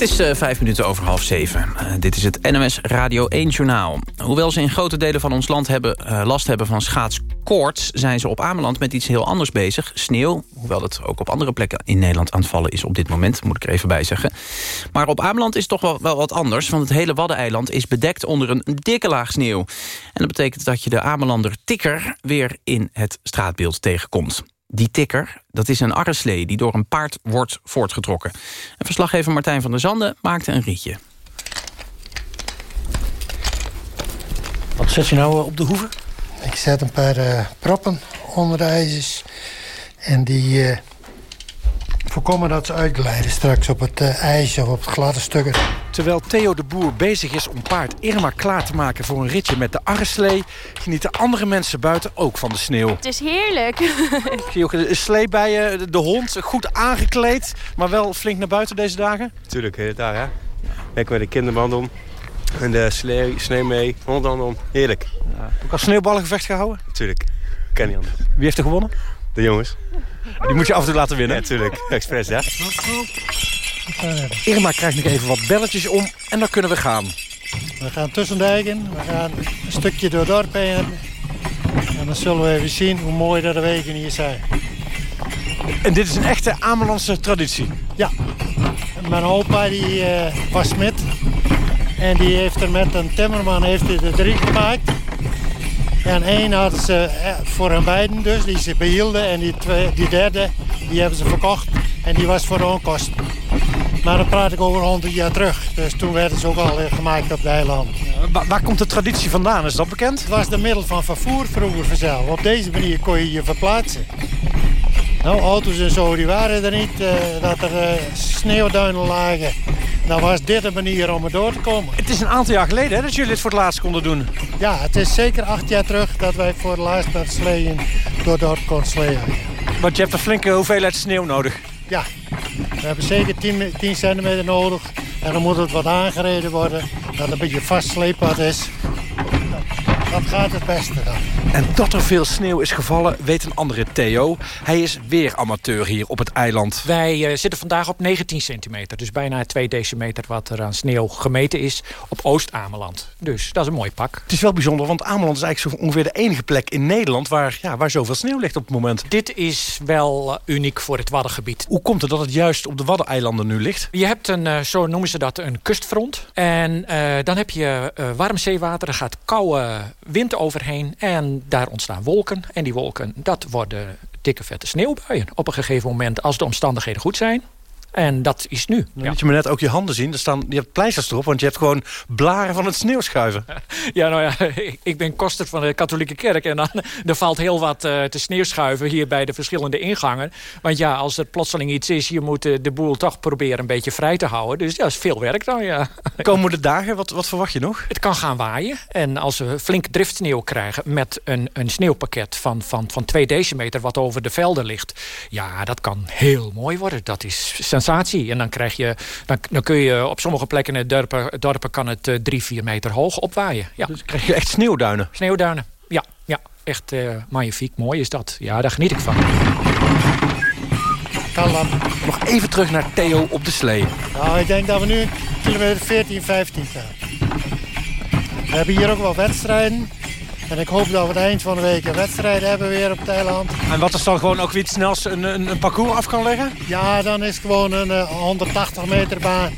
Is uh, vijf minuten over half zeven. Uh, dit is het NOS Radio 1-journaal. Hoewel ze in grote delen van ons land hebben, uh, last hebben van schaatskoorts... zijn ze op Ameland met iets heel anders bezig. Sneeuw, hoewel het ook op andere plekken in Nederland aan het vallen is op dit moment... moet ik er even bij zeggen. Maar op Ameland is toch wel, wel wat anders... want het hele Waddeneiland is bedekt onder een dikke laag sneeuw. En dat betekent dat je de Amelander tikker weer in het straatbeeld tegenkomt. Die tikker, dat is een arreslee die door een paard wordt voortgetrokken. En verslaggever Martijn van der Zanden maakte een rietje. Wat zet je nou op de hoeven? Ik zet een paar uh, proppen onder de ijzers. En die uh, voorkomen dat ze uitglijden straks op het uh, ijs of op het gladde stukken. Terwijl Theo de Boer bezig is om paard Irma klaar te maken voor een ritje met de arreslee... genieten andere mensen buiten ook van de sneeuw. Het is heerlijk. Zie je ook een slee bij je, de hond, goed aangekleed... maar wel flink naar buiten deze dagen? Tuurlijk, hele dag hè. Ik met de kinderband om. En de sneeuw, sneeuw mee, hond dan om. Heerlijk. Ja. Ook al sneeuwballengevecht gehouden? Tuurlijk. Ken niet anders. Wie heeft er gewonnen? De jongens. Die moet je af en toe laten winnen? Ja, tuurlijk. Express, ja. Irma krijgt nog even wat belletjes om en dan kunnen we gaan. We gaan tussendijken. We gaan een stukje door het dorp heen. En dan zullen we even zien hoe mooi dat de wegen hier zijn. En dit is een echte Amelandse traditie? Ja. Mijn opa die, uh, was smid. En die heeft er met een timmerman heeft hij er drie gemaakt. En één hadden ze voor hun beiden dus, die ze behielden. En die, twee, die derde, die hebben ze verkocht. En die was voor de onkosten. Maar dan praat ik over 100 jaar terug. Dus toen werden ze ook al gemaakt op de eilanden. Waar, waar komt de traditie vandaan? Is dat bekend? Het was de middel van vervoer vroeger vanzelf. Op deze manier kon je je verplaatsen. Nou, auto's en zo, die waren er niet. Uh, dat er uh, sneeuwduinen lagen. Dan was dit een manier om er door te komen. Het is een aantal jaar geleden hè, dat jullie dit voor het laatst konden doen. Ja, het is zeker acht jaar terug dat wij voor het laatst met sleeën door dorp konden sleeën. Want je hebt een flinke hoeveelheid sneeuw nodig. Ja, we hebben zeker 10, 10 centimeter nodig. En dan moet het wat aangereden worden. Dat het een beetje vast sleepad is. Dat gaat het beste dan. En dat er veel sneeuw is gevallen, weet een andere Theo. Hij is weer amateur hier op het eiland. Wij uh, zitten vandaag op 19 centimeter. Dus bijna 2 decimeter wat er aan sneeuw gemeten is op Oost-Ameland. Dus dat is een mooi pak. Het is wel bijzonder, want Ameland is eigenlijk zo ongeveer de enige plek in Nederland... waar, ja, waar zoveel sneeuw ligt op het moment. Dit is wel uh, uniek voor het Waddengebied. Hoe komt het dat het juist op de Waddeneilanden nu ligt? Je hebt een, uh, zo noemen ze dat, een kustfront. En dan heb je warm zeewater, er gaat koude wind overheen en daar ontstaan wolken. En die wolken, dat worden dikke vette sneeuwbuien. Op een gegeven moment, als de omstandigheden goed zijn. En dat is nu. Dan liet je me net ook je handen zien. Er staan, je hebt pleisters erop, want je hebt gewoon blaren van het sneeuwschuiven. Ja, nou ja, ik ben koster van de katholieke kerk. En dan er valt heel wat uh, te sneeuwschuiven hier bij de verschillende ingangen. Want ja, als er plotseling iets is, je moet de boel toch proberen een beetje vrij te houden. Dus ja, dat is veel werk dan, ja. Komende dagen, wat, wat verwacht je nog? Het kan gaan waaien. En als we flink driftsneeuw krijgen met een, een sneeuwpakket van, van, van 2 decimeter wat over de velden ligt. Ja, dat kan heel mooi worden. Dat is sensatie. En dan, krijg je, dan, dan kun je op sommige plekken in het dorpen, dorpen kan het uh, drie, vier meter hoog opwaaien. Ja. Dus krijg je echt sneeuwduinen? Sneeuwduinen, ja. ja echt uh, magnifiek, mooi is dat. Ja, daar geniet ik van. Kallam. Nog even terug naar Theo op de slee. Nou, ik denk dat we nu kilometer 14, 15 gaan. We hebben hier ook wel wedstrijden. En ik hoop dat we het eind van de week een wedstrijd hebben weer op het eiland. En wat is dan gewoon ook weer snels een, een, een, parcours af kan leggen? Ja, dan is het gewoon een uh, 180 meter baan.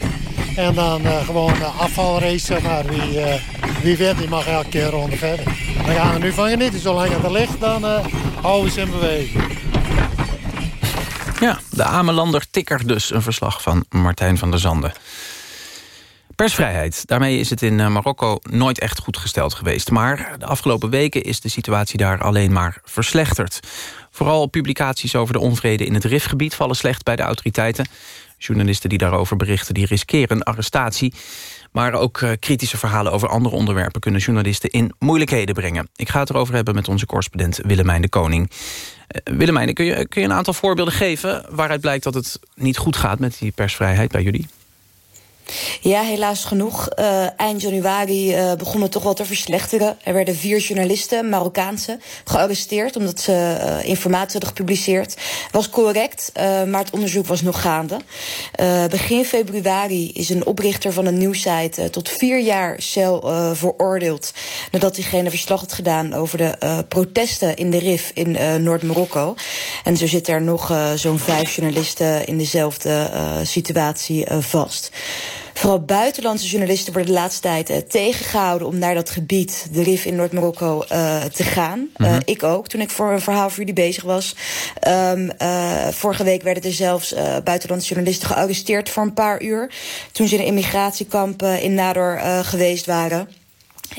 En dan uh, gewoon een afvalrace. Maar wie, uh, wie wint, die mag elke keer ronde verder. Dan gaan we nu van genieten. Zolang het er ligt, dan uh, houden we ze in beweging. Ja, de Amelander tikker dus. Een verslag van Martijn van der Zanden. Persvrijheid. Daarmee is het in Marokko nooit echt goed gesteld geweest. Maar de afgelopen weken is de situatie daar alleen maar verslechterd. Vooral publicaties over de onvrede in het Rifgebied vallen slecht bij de autoriteiten. Journalisten die daarover berichten, die riskeren arrestatie. Maar ook uh, kritische verhalen over andere onderwerpen... kunnen journalisten in moeilijkheden brengen. Ik ga het erover hebben met onze correspondent Willemijn de Koning. Uh, Willemijn, kun je, kun je een aantal voorbeelden geven... waaruit blijkt dat het niet goed gaat met die persvrijheid bij jullie? Ja, helaas genoeg. Uh, eind januari uh, begon het toch wel te verslechteren. Er werden vier journalisten, Marokkaanse, gearresteerd... omdat ze uh, informatie hadden gepubliceerd. Was correct, maar het onderzoek was nog gaande. begin februari is een oprichter van een nieuwsite... tot vier jaar cel veroordeeld... nadat diegene verslag had gedaan over de protesten in de RIF in Noord-Marokko. En zo zitten er nog zo'n vijf journalisten in dezelfde situatie vast. Vooral buitenlandse journalisten worden de laatste tijd uh, tegengehouden... om naar dat gebied, de RIF in Noord-Marokko, uh, te gaan. Mm -hmm. uh, ik ook, toen ik voor een verhaal voor jullie bezig was. Um, vorige week werden er zelfs buitenlandse journalisten gearresteerd voor een paar uur... toen ze in een immigratiekamp in Nador geweest waren...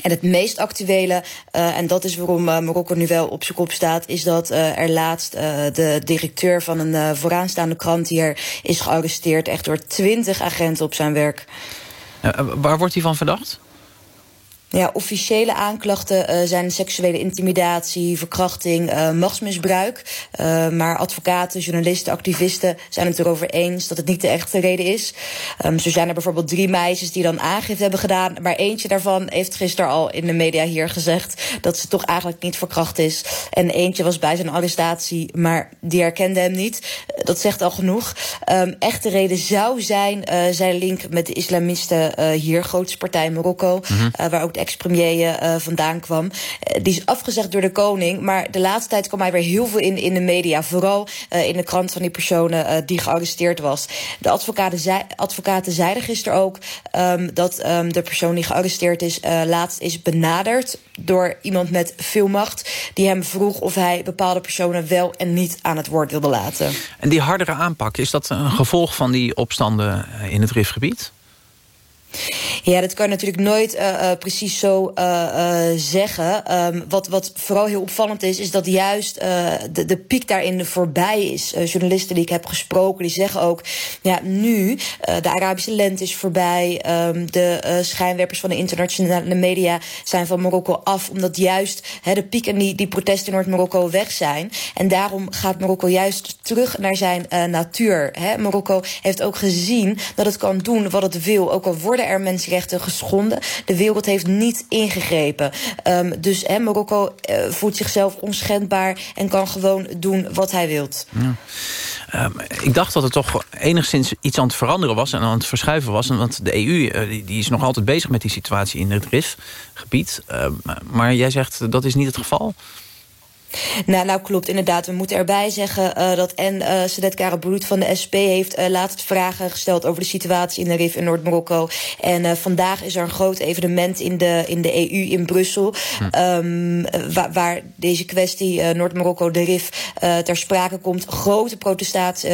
En het meest actuele, uh, en dat is waarom uh, Marokko nu wel op zijn kop staat... is dat uh, er laatst de directeur van een vooraanstaande krant hier is gearresteerd... echt door twintig agenten op zijn werk. waar wordt hij van verdacht? Ja, officiële aanklachten uh, zijn seksuele intimidatie, verkrachting, uh, machtsmisbruik. Uh, maar advocaten, journalisten, activisten zijn het erover eens dat het niet de echte reden is. Um, zo zijn er bijvoorbeeld drie meisjes die dan aangifte hebben gedaan. Maar eentje daarvan heeft gisteren al in de media hier gezegd dat ze toch eigenlijk niet verkracht is. En eentje was bij zijn arrestatie, maar die herkende hem niet. Dat zegt al genoeg. Um, echte reden zou zijn zijn link met de islamisten hier, grootste partij in Marokko, mm -hmm. waar ook de ex-premier uh, vandaan kwam. Uh, die is afgezegd door de koning. Maar de laatste tijd kwam hij weer heel veel in, in de media. Vooral uh, in de krant van die personen die gearresteerd was. De advocaten, advocaten zeiden gisteren ook um, dat um, de persoon die gearresteerd is... laatst is benaderd door iemand met veel macht... die hem vroeg of hij bepaalde personen wel en niet aan het woord wilde laten. En die hardere aanpak, is dat een gevolg van die opstanden in het RIF-gebied? Ja, dat kan je natuurlijk nooit uh, uh, precies zo uh, zeggen. Um, wat, wat vooral heel opvallend is, is dat juist de, de piek daarin voorbij is. journalisten die ik heb gesproken, die zeggen ook... ja, nu, de Arabische lente is voorbij... Um, de schijnwerpers van de internationale media zijn van Marokko af... omdat juist de piek en die, die protesten in Noord-Marokko weg zijn. En daarom gaat Marokko juist terug naar zijn natuur. He. Marokko heeft ook gezien dat het kan doen wat het wil, ook al worden er mensenrechten geschonden. De wereld heeft niet ingegrepen. Um, dus he, Marokko uh, voelt zichzelf onschendbaar en kan gewoon doen wat hij wilt. Ja. Um, ik dacht dat het toch enigszins iets aan het veranderen was en aan het verschuiven was. Want de EU uh, die, is nog altijd bezig met die situatie in het RIF-gebied. Uh, maar jij zegt dat is niet het geval? Nou, nou klopt inderdaad. We moeten erbij zeggen uh, dat en uh, Sadet van de SP heeft uh, laatst vragen gesteld over de situatie in de RIF in Noord-Marokko. En uh, vandaag is er een groot evenement in de, in de EU in Brussel. Hm. Um, waar, waar, deze kwestie Noord-Marokko, de RIF, ter sprake komt. Grote protestatie,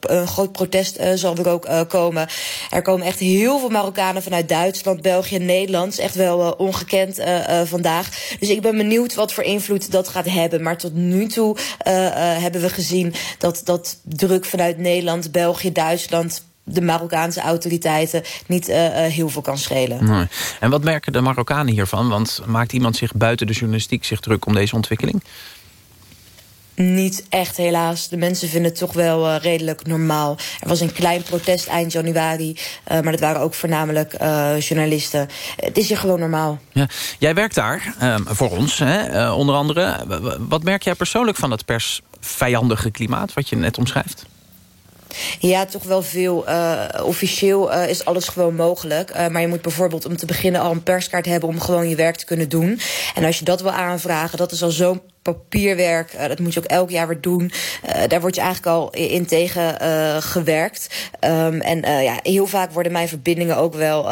een groot protest zal er ook komen. Er komen echt heel veel Marokkanen vanuit Duitsland, België, Nederland. Echt wel ongekend vandaag. Dus ik ben benieuwd wat voor invloed dat gaat hebben hebben. Maar tot nu toe uh, uh, hebben we gezien dat, dat druk vanuit Nederland, België, Duitsland de Marokkaanse autoriteiten niet uh, heel veel kan schelen. Nee. En wat merken de Marokkanen hiervan? Want maakt iemand zich buiten de journalistiek zich druk om deze ontwikkeling? Niet echt, helaas. De mensen vinden het toch wel uh, redelijk normaal. Er was een klein protest eind januari, uh, maar dat waren ook voornamelijk uh, journalisten. Het is hier gewoon normaal. Ja. Jij werkt daar ehm, voor ons, hè, onder andere. Wat merk jij persoonlijk van dat persvijandige klimaat... wat je net omschrijft? Ja, toch wel veel. Uh, officieel uh, is alles gewoon mogelijk. Uh, maar je moet bijvoorbeeld om te beginnen al een perskaart hebben... om gewoon je werk te kunnen doen. En als je dat wil aanvragen, dat is al zo'n papierwerk. Uh, dat moet je ook elk jaar weer doen. Uh, daar word je eigenlijk al in tegen uh, gewerkt. Um, en ja, heel vaak worden mijn verbindingen ook wel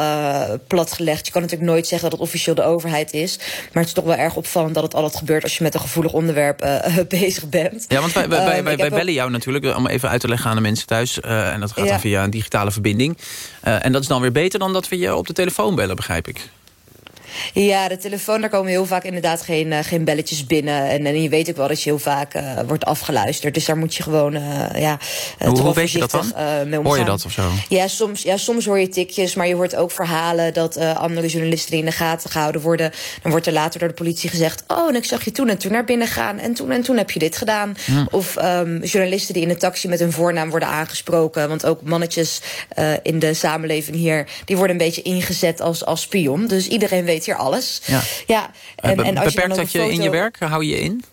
platgelegd. Je kan natuurlijk nooit zeggen dat het officieel de overheid is. Maar het is toch wel erg opvallend dat het altijd gebeurt... als je met een gevoelig onderwerp bezig bent. Ja, want wij, wij, wij, wij, wij bellen jou natuurlijk... om even uit te leggen aan de mensen thuis. en dat gaat ja. dan via een digitale verbinding. en dat is dan weer beter dan dat we je op de telefoon bellen, begrijp ik. Ja, de telefoon, daar komen heel vaak inderdaad geen, uh, geen belletjes binnen. En, en je weet ook wel dat je heel vaak uh, wordt afgeluisterd. Dus daar moet je gewoon, uh, ja... hoe, hoe weet je dat dan? hoor je dat of zo? Ja soms, ja, soms hoor je tikjes, maar je hoort ook verhalen... dat andere journalisten die in de gaten gehouden worden... dan wordt er later door de politie gezegd... oh, en ik zag je toen en toen naar binnen gaan... en toen en toen heb je dit gedaan. Hm. Of um, journalisten die in de taxi met hun voornaam worden aangesproken. Want ook mannetjes in de samenleving hier... die worden een beetje ingezet als, als spion. Dus iedereen weet hier alles. Ja. ja en, en als beperkt je dat je foto... in je werk? Hou je in?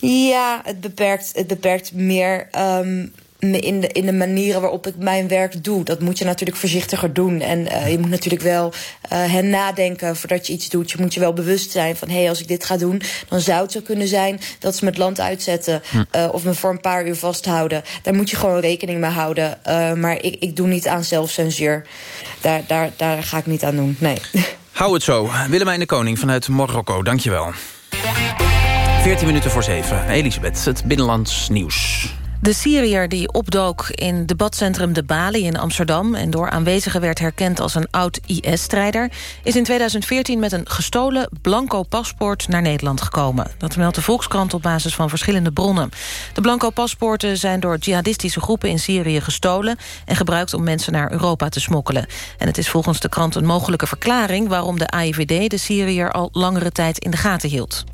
Ja, het beperkt, het beperkt meer um, in, de, in de manieren waarop ik mijn werk doe. Dat moet je natuurlijk voorzichtiger doen. En uh, je moet natuurlijk wel uh, hen nadenken voordat je iets doet. Je moet je wel bewust zijn van... hé, hey, als ik dit ga doen, dan zou het zo kunnen zijn... dat ze me het land uitzetten hm. uh, of me voor een paar uur vasthouden. Daar moet je gewoon rekening mee houden. maar ik, ik doe niet aan zelfcensuur. Daar, daar, daar ga ik niet aan doen, nee. Hou het zo. Willemijn de Koning vanuit Marokko, dankjewel. 14 minuten voor 7. Elisabeth, het Binnenlands Nieuws. De Syriër die opdook in debatcentrum De Bali in Amsterdam... en door aanwezigen werd herkend als een oud-IS-strijder... is in 2014 met een gestolen blanco paspoort naar Nederland gekomen. Dat meldt de Volkskrant op basis van verschillende bronnen. De blanco paspoorten zijn door jihadistische groepen in Syrië gestolen... en gebruikt om mensen naar Europa te smokkelen. En het is volgens de krant een mogelijke verklaring... waarom de AIVD de Syriër al langere tijd in de gaten hield.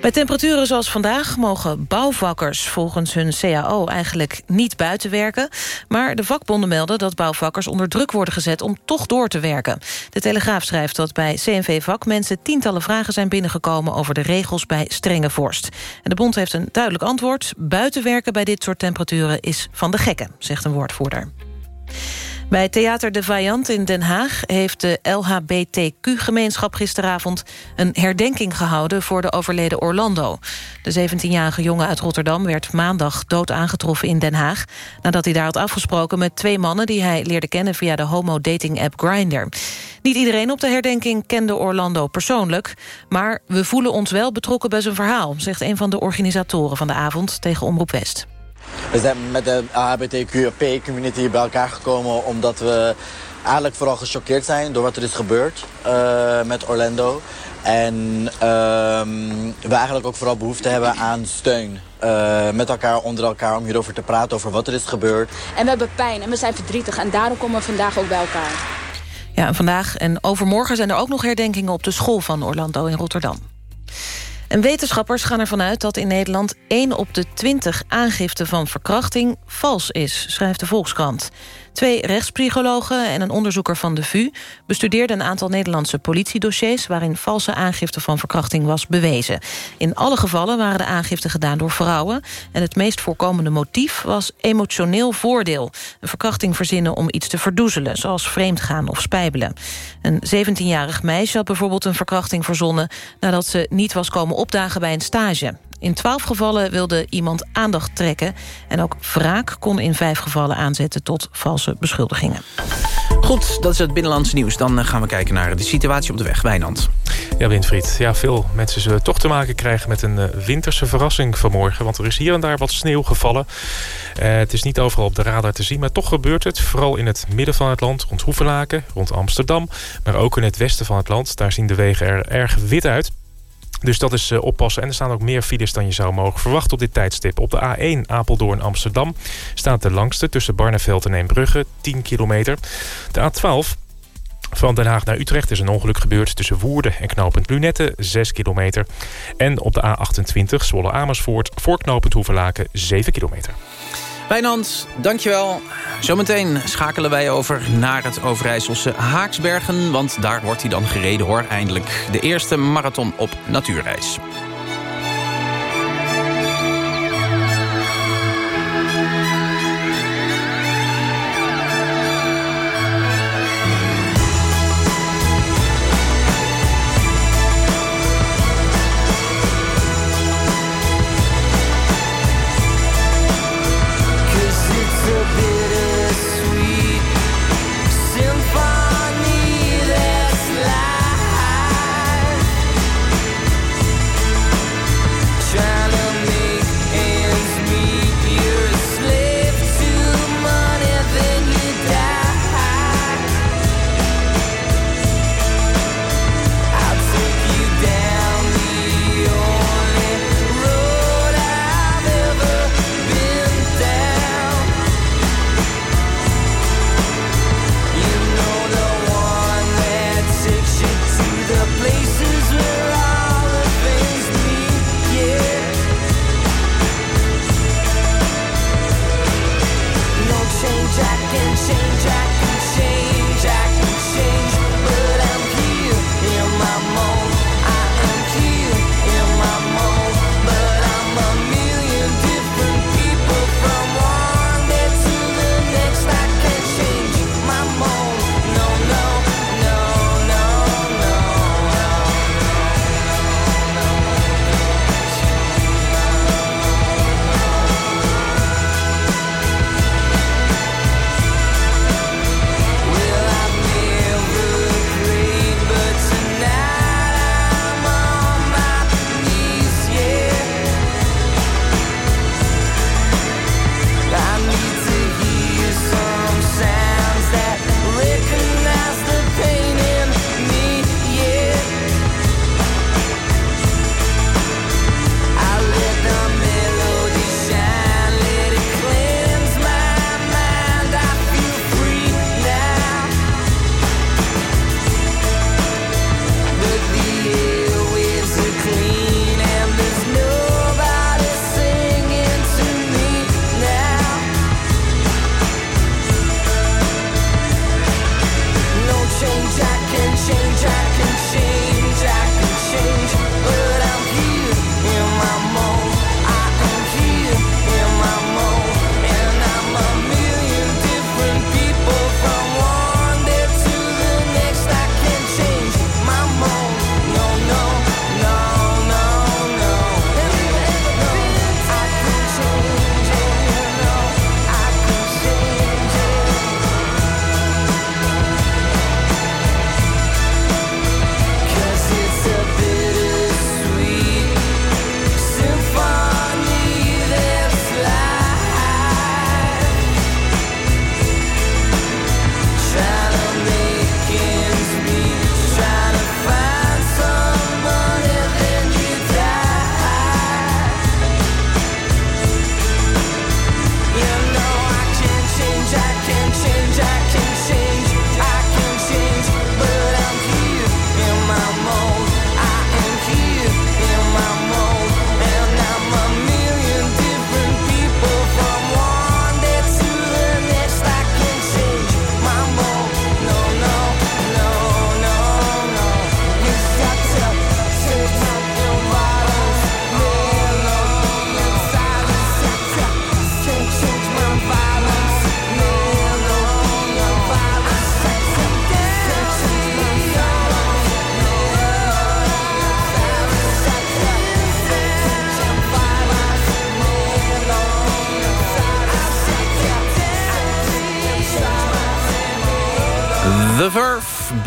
Bij temperaturen zoals vandaag mogen bouwvakkers volgens hun CAO eigenlijk niet buiten werken. Maar de vakbonden melden dat bouwvakkers onder druk worden gezet om toch door te werken. De Telegraaf schrijft dat bij CNV Vakmensen tientallen vragen zijn binnengekomen over de regels bij strenge vorst. En de bond heeft een duidelijk antwoord. Buiten werken bij dit soort temperaturen is van de gekken, zegt een woordvoerder. Bij Theater de Vaillant in Den Haag heeft de LHBTQ-gemeenschap gisteravond een herdenking gehouden voor de overleden Orlando. De 17-jarige jongen uit Rotterdam werd maandag dood aangetroffen in Den Haag... nadat hij daar had afgesproken met twee mannen die hij leerde kennen via de homo-dating-app Grindr. Niet iedereen op de herdenking kende Orlando persoonlijk... maar we voelen ons wel betrokken bij zijn verhaal... zegt een van de organisatoren van de avond tegen Omroep West. We zijn met de LHBTQP-community bij elkaar gekomen omdat we eigenlijk vooral gechoqueerd zijn door wat er is gebeurd uh, met Orlando. En uh, we eigenlijk ook vooral behoefte hebben aan steun. Uh, met elkaar, onder elkaar, om hierover te praten, over wat er is gebeurd. En we hebben pijn en we zijn verdrietig en daarom komen we vandaag ook bij elkaar. Ja, en vandaag en overmorgen zijn er ook nog herdenkingen op de school van Orlando in Rotterdam. En wetenschappers gaan ervan uit dat in Nederland 1 op de 20 aangifte van verkrachting vals is, schrijft de Volkskrant. Twee rechtspsychologen en een onderzoeker van de VU... bestudeerden een aantal Nederlandse politiedossiers... waarin valse aangifte van verkrachting was bewezen. In alle gevallen waren de aangiften gedaan door vrouwen... en het meest voorkomende motief was emotioneel voordeel. Een verkrachting verzinnen om iets te verdoezelen... zoals vreemdgaan of spijbelen. Een 17-jarig meisje had bijvoorbeeld een verkrachting verzonnen... nadat ze niet was komen opdagen bij een stage. In twaalf gevallen wilde iemand aandacht trekken. En ook wraak kon in vijf gevallen aanzetten tot valse beschuldigingen. Goed, dat is het Binnenlands Nieuws. Dan eh, gaan we kijken naar de situatie op de weg. Wijnand. Ja, Winfried. Ja, veel mensen zullen toch te maken krijgen met een eh, winterse verrassing vanmorgen. Want er is hier en daar wat sneeuw gevallen. Uh, het is niet overal op de radar te zien, maar toch gebeurt het. Vooral in het midden van het land, rond Hoevelaken, rond Amsterdam. Maar ook in het westen van het land. Daar zien de wegen er erg wit uit. Dus dat is uh, oppassen. En er staan ook meer files dan je zou mogen verwachten op dit tijdstip. Op de A1 Apeldoorn-Amsterdam staat de langste tussen Barneveld en Eembrugge, 10 kilometer. De A12 van Den Haag naar Utrecht is een ongeluk gebeurd tussen Woerden en knooppunt Lunette, 6 kilometer. En op de A28 Zwolle-Amersfoort voor knooppunt Hoevelaken, 7 kilometer. Wijnand, dankjewel. Zometeen schakelen wij over naar het Overijsselse Haaksbergen... want daar wordt hij dan gereden hoor, eindelijk. De eerste marathon op natuurreis.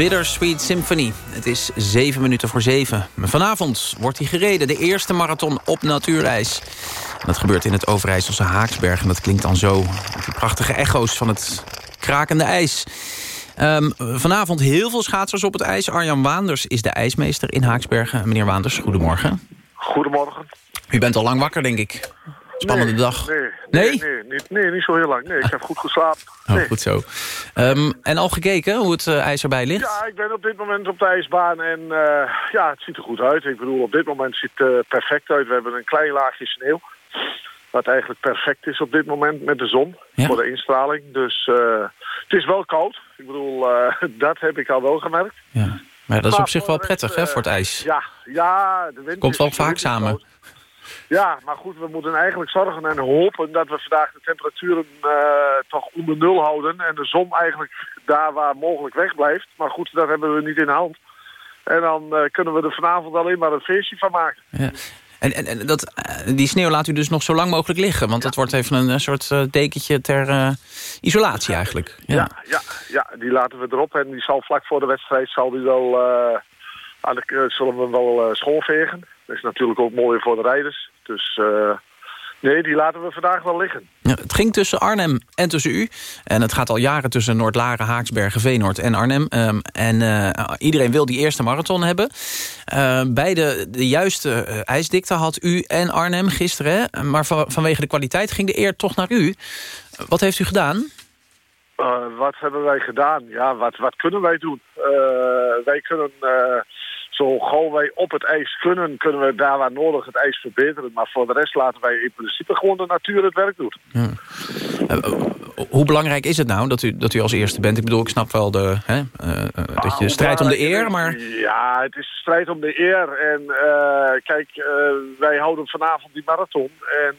Bittersweet Symphony. Het is zeven minuten voor zeven. Vanavond wordt hij gereden, de eerste marathon op natuurijs. En dat gebeurt in het Overijsselse Haaksberg. En dat klinkt dan zo, die prachtige echo's van het krakende ijs. Ehm, vanavond heel veel schaatsers op het ijs. Arjan Waanders is de ijsmeester in Haaksbergen. Meneer Waanders, goedemorgen. Goedemorgen. U bent al lang wakker, denk ik. Spannende nee, dag. Nee, Nee? niet, nee, niet zo heel lang. Nee, ik heb goed geslapen. Oh, Nee. goed zo. Ehm, en al gekeken hoe het eh, ijs erbij ligt? Ja, ik ben op dit moment op de ijsbaan en eh, ja, het ziet er goed uit. Ik bedoel, op dit moment ziet het er perfect uit. We hebben een klein laagje sneeuw. Wat eigenlijk perfect is op dit moment met de zon voor de instraling. Dus eh, het is wel koud. Ik bedoel, eh, dat heb ik al wel gemerkt. Maar dat is Maar op zich wel prettig, hè, voor het ijs. Ja, ja de wind Komt wel vaak samen. koud. Ja, maar goed, we moeten eigenlijk zorgen en hopen dat we vandaag de temperaturen eh, toch onder nul houden. En de zon eigenlijk daar waar mogelijk wegblijft. Maar goed, dat hebben we niet in de hand. En dan eh, kunnen we er vanavond alleen maar een feestje van maken. Ja. En, en, en dat, eh, die sneeuw laat u dus nog zo lang mogelijk liggen. Want dat wordt even een, soort dekentje ter isolatie eigenlijk. Ja. Ja, ja, ja, die laten we erop. En die zal vlak voor de wedstrijd zal die wel, aan de, zullen we wel schoonvegen. Dat is natuurlijk ook mooi voor de rijders. Dus eh, nee, die laten we vandaag wel liggen. Ja, het ging tussen Arnhem en tussen u. En het gaat al jaren tussen Noordlaren, Haaksbergen, Veenoord en Arnhem. Ehm, en eh, iedereen wil die eerste marathon hebben. Eh, beide de juiste eh, ijsdikte had u en Arnhem gisteren. hè? Maar van- vanwege de kwaliteit ging de eer toch naar u. Wat heeft u gedaan? Wat hebben wij gedaan? Ja, wat, wat kunnen wij doen? Wij kunnen, zo gauw wij op het ijs kunnen, kunnen we daar waar nodig het ijs verbeteren. Maar voor de rest laten wij in principe gewoon de natuur het werk doen. Eh, Hoe belangrijk is het nou dat u, dat u als eerste bent? Ik bedoel, ik snap wel de, hè, uh, dat je strijdt om de eer, maar... Ja, het is strijd om de eer. En kijk, wij houden vanavond die marathon. En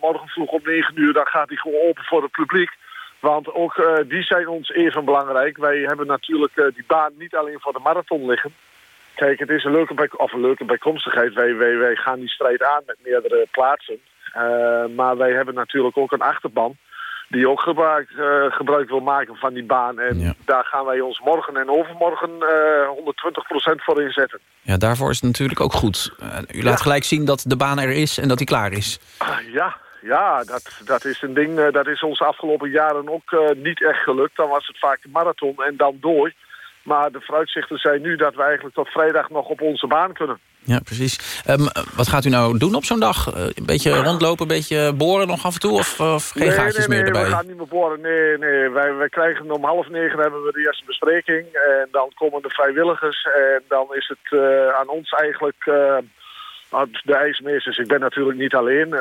morgen vroeg om 9 uur, dan gaat die gewoon open voor het publiek. Want ook die zijn ons even belangrijk. Wij hebben natuurlijk die baan niet alleen voor de marathon liggen. Kijk, het is een leuke, bij, of een leuke bijkomstigheid. Wij, wij, wij gaan die strijd aan met meerdere plaatsen. Uh, maar wij hebben natuurlijk ook een achterban die ook gebruik, uh, gebruik wil maken van die baan. En ja. daar gaan wij ons morgen en overmorgen uh, 120% voor inzetten. Ja, daarvoor is het natuurlijk ook goed. u laat gelijk zien dat de baan er is en dat die klaar is. ja, ja dat, dat is een ding, dat is ons afgelopen jaren ook niet echt gelukt. Dan was het vaak de marathon en dan door. Maar de vooruitzichten zijn nu dat we eigenlijk tot vrijdag nog op onze baan kunnen. Ja, precies. Um, wat gaat u nou doen op zo'n dag? Uh, een beetje rondlopen, een beetje boren nog af en toe? Of, of geen nee, gaatjes nee, meer nee, erbij? we gaan niet meer boren. Nee, nee. Wij, wij krijgen om half negen hebben we de eerste bespreking. En dan komen de vrijwilligers. En dan is het uh, aan ons eigenlijk... Uh, de ijsmeesters, ik ben natuurlijk niet alleen. Uh,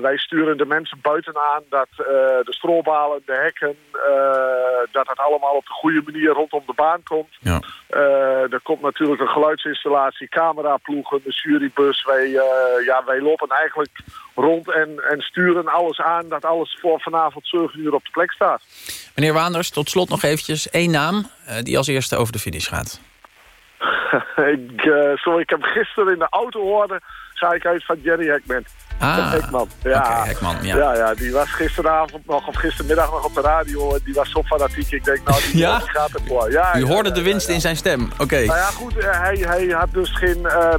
wij sturen de mensen buitenaan dat uh, de strobalen, de hekken, uh, dat het allemaal op de goede manier rondom de baan komt. Ja. er komt natuurlijk een geluidsinstallatie, cameraploegen, de jurybus. Wij, ja, wij lopen eigenlijk rond en, en sturen alles aan dat alles voor vanavond 7 uur op de plek staat. Meneer Waanders, tot slot nog eventjes één naam die als eerste over de finish gaat. ik, uh, zo, ik heb gisteren in de auto hoorde, ga ik uit van Jerry Heckman. Ah, Heckman. Ja. Okay, ja. ja. Ja, die was gisteravond nog, of gistermiddag nog op de radio. En die was zo fanatiek. Ik denk, nou, die, ja? die gaat ervoor. Ja, U hoorde ja, de winst in zijn stem. Oké. Okay. Nou ja, goed. Hij, hij had dus geen... Uh,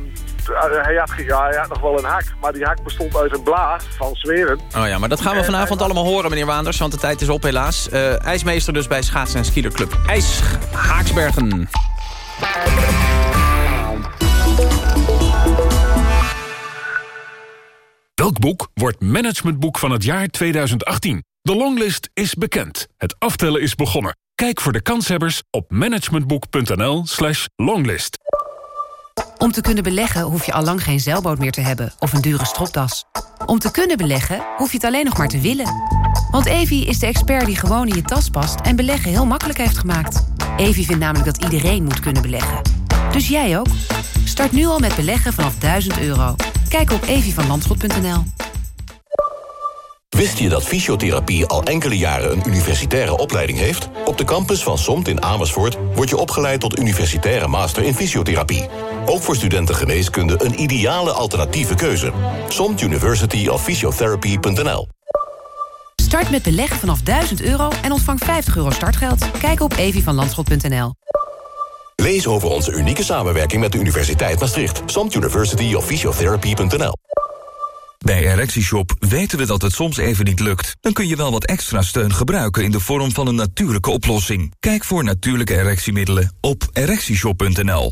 hij, had, ja, hij had nog wel een hak, maar die hak bestond uit een blaas van zweren. Oh ja, maar dat gaan we vanavond en, allemaal horen, meneer Waanders, want de tijd is op helaas. Uh, ijsmeester dus bij Schaatsen en Skielerclub IJs Haaksbergen. Welk boek wordt managementboek van het jaar 2018? De longlist is bekend. Het aftellen is begonnen. Kijk voor de kanshebbers op managementboek.nl slash longlist. Om te kunnen beleggen hoef je al lang geen zeilboot meer te hebben of een dure stropdas. Om te kunnen beleggen hoef je het alleen nog maar te willen. Want Evi is de expert die gewoon in je tas past en beleggen heel makkelijk heeft gemaakt. Evi vindt namelijk dat iedereen moet kunnen beleggen. Dus jij ook? Start nu al met beleggen vanaf 1000 euro. Kijk op evievanlandschot.nl. Wist je dat fysiotherapie al enkele jaren een universitaire opleiding heeft? Op de campus van SOMT in Amersfoort word je opgeleid tot universitaire master in fysiotherapie. Ook voor studenten geneeskunde een ideale alternatieve keuze. SOMT University of Start met beleggen vanaf 1000 euro en ontvang 50 euro startgeld. Kijk op evievanlandschot.nl. Lees over onze unieke samenwerking met de Universiteit Maastricht. SOMT University of Physiotherapy.nl Bij ErectieShop weten we dat het soms even niet lukt. Dan kun je wel wat extra steun gebruiken in de vorm van een natuurlijke oplossing. Kijk voor natuurlijke erectiemiddelen op ErectieShop.nl.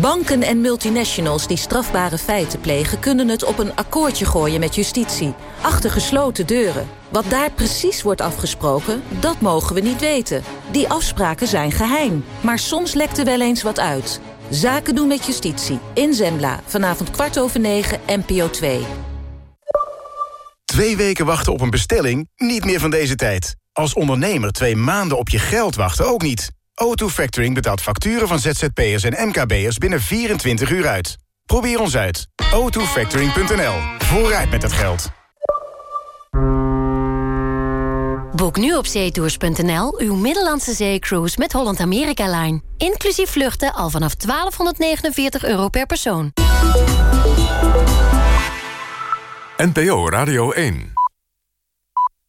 Banken en multinationals die strafbare feiten plegen... kunnen het op een akkoordje gooien met justitie. Achter gesloten deuren. Wat daar precies wordt afgesproken, dat mogen we niet weten. Die afspraken zijn geheim. Maar soms lekt er wel eens wat uit. Zaken doen met justitie. In Zembla. Vanavond kwart over negen, NPO 2. Twee weken wachten op een bestelling? Niet meer van deze tijd. Als ondernemer twee maanden op je geld wachten ook niet. O2 Factoring betaalt facturen van ZZP'ers en MKB'ers binnen 24 uur uit. Probeer ons uit. o2factoring.nl. Vooruit met het geld. Boek nu op zeetours.nl uw Middellandse zeecruise met Holland America Line. Inclusief vluchten al vanaf 1249 euro per persoon. NPO Radio 1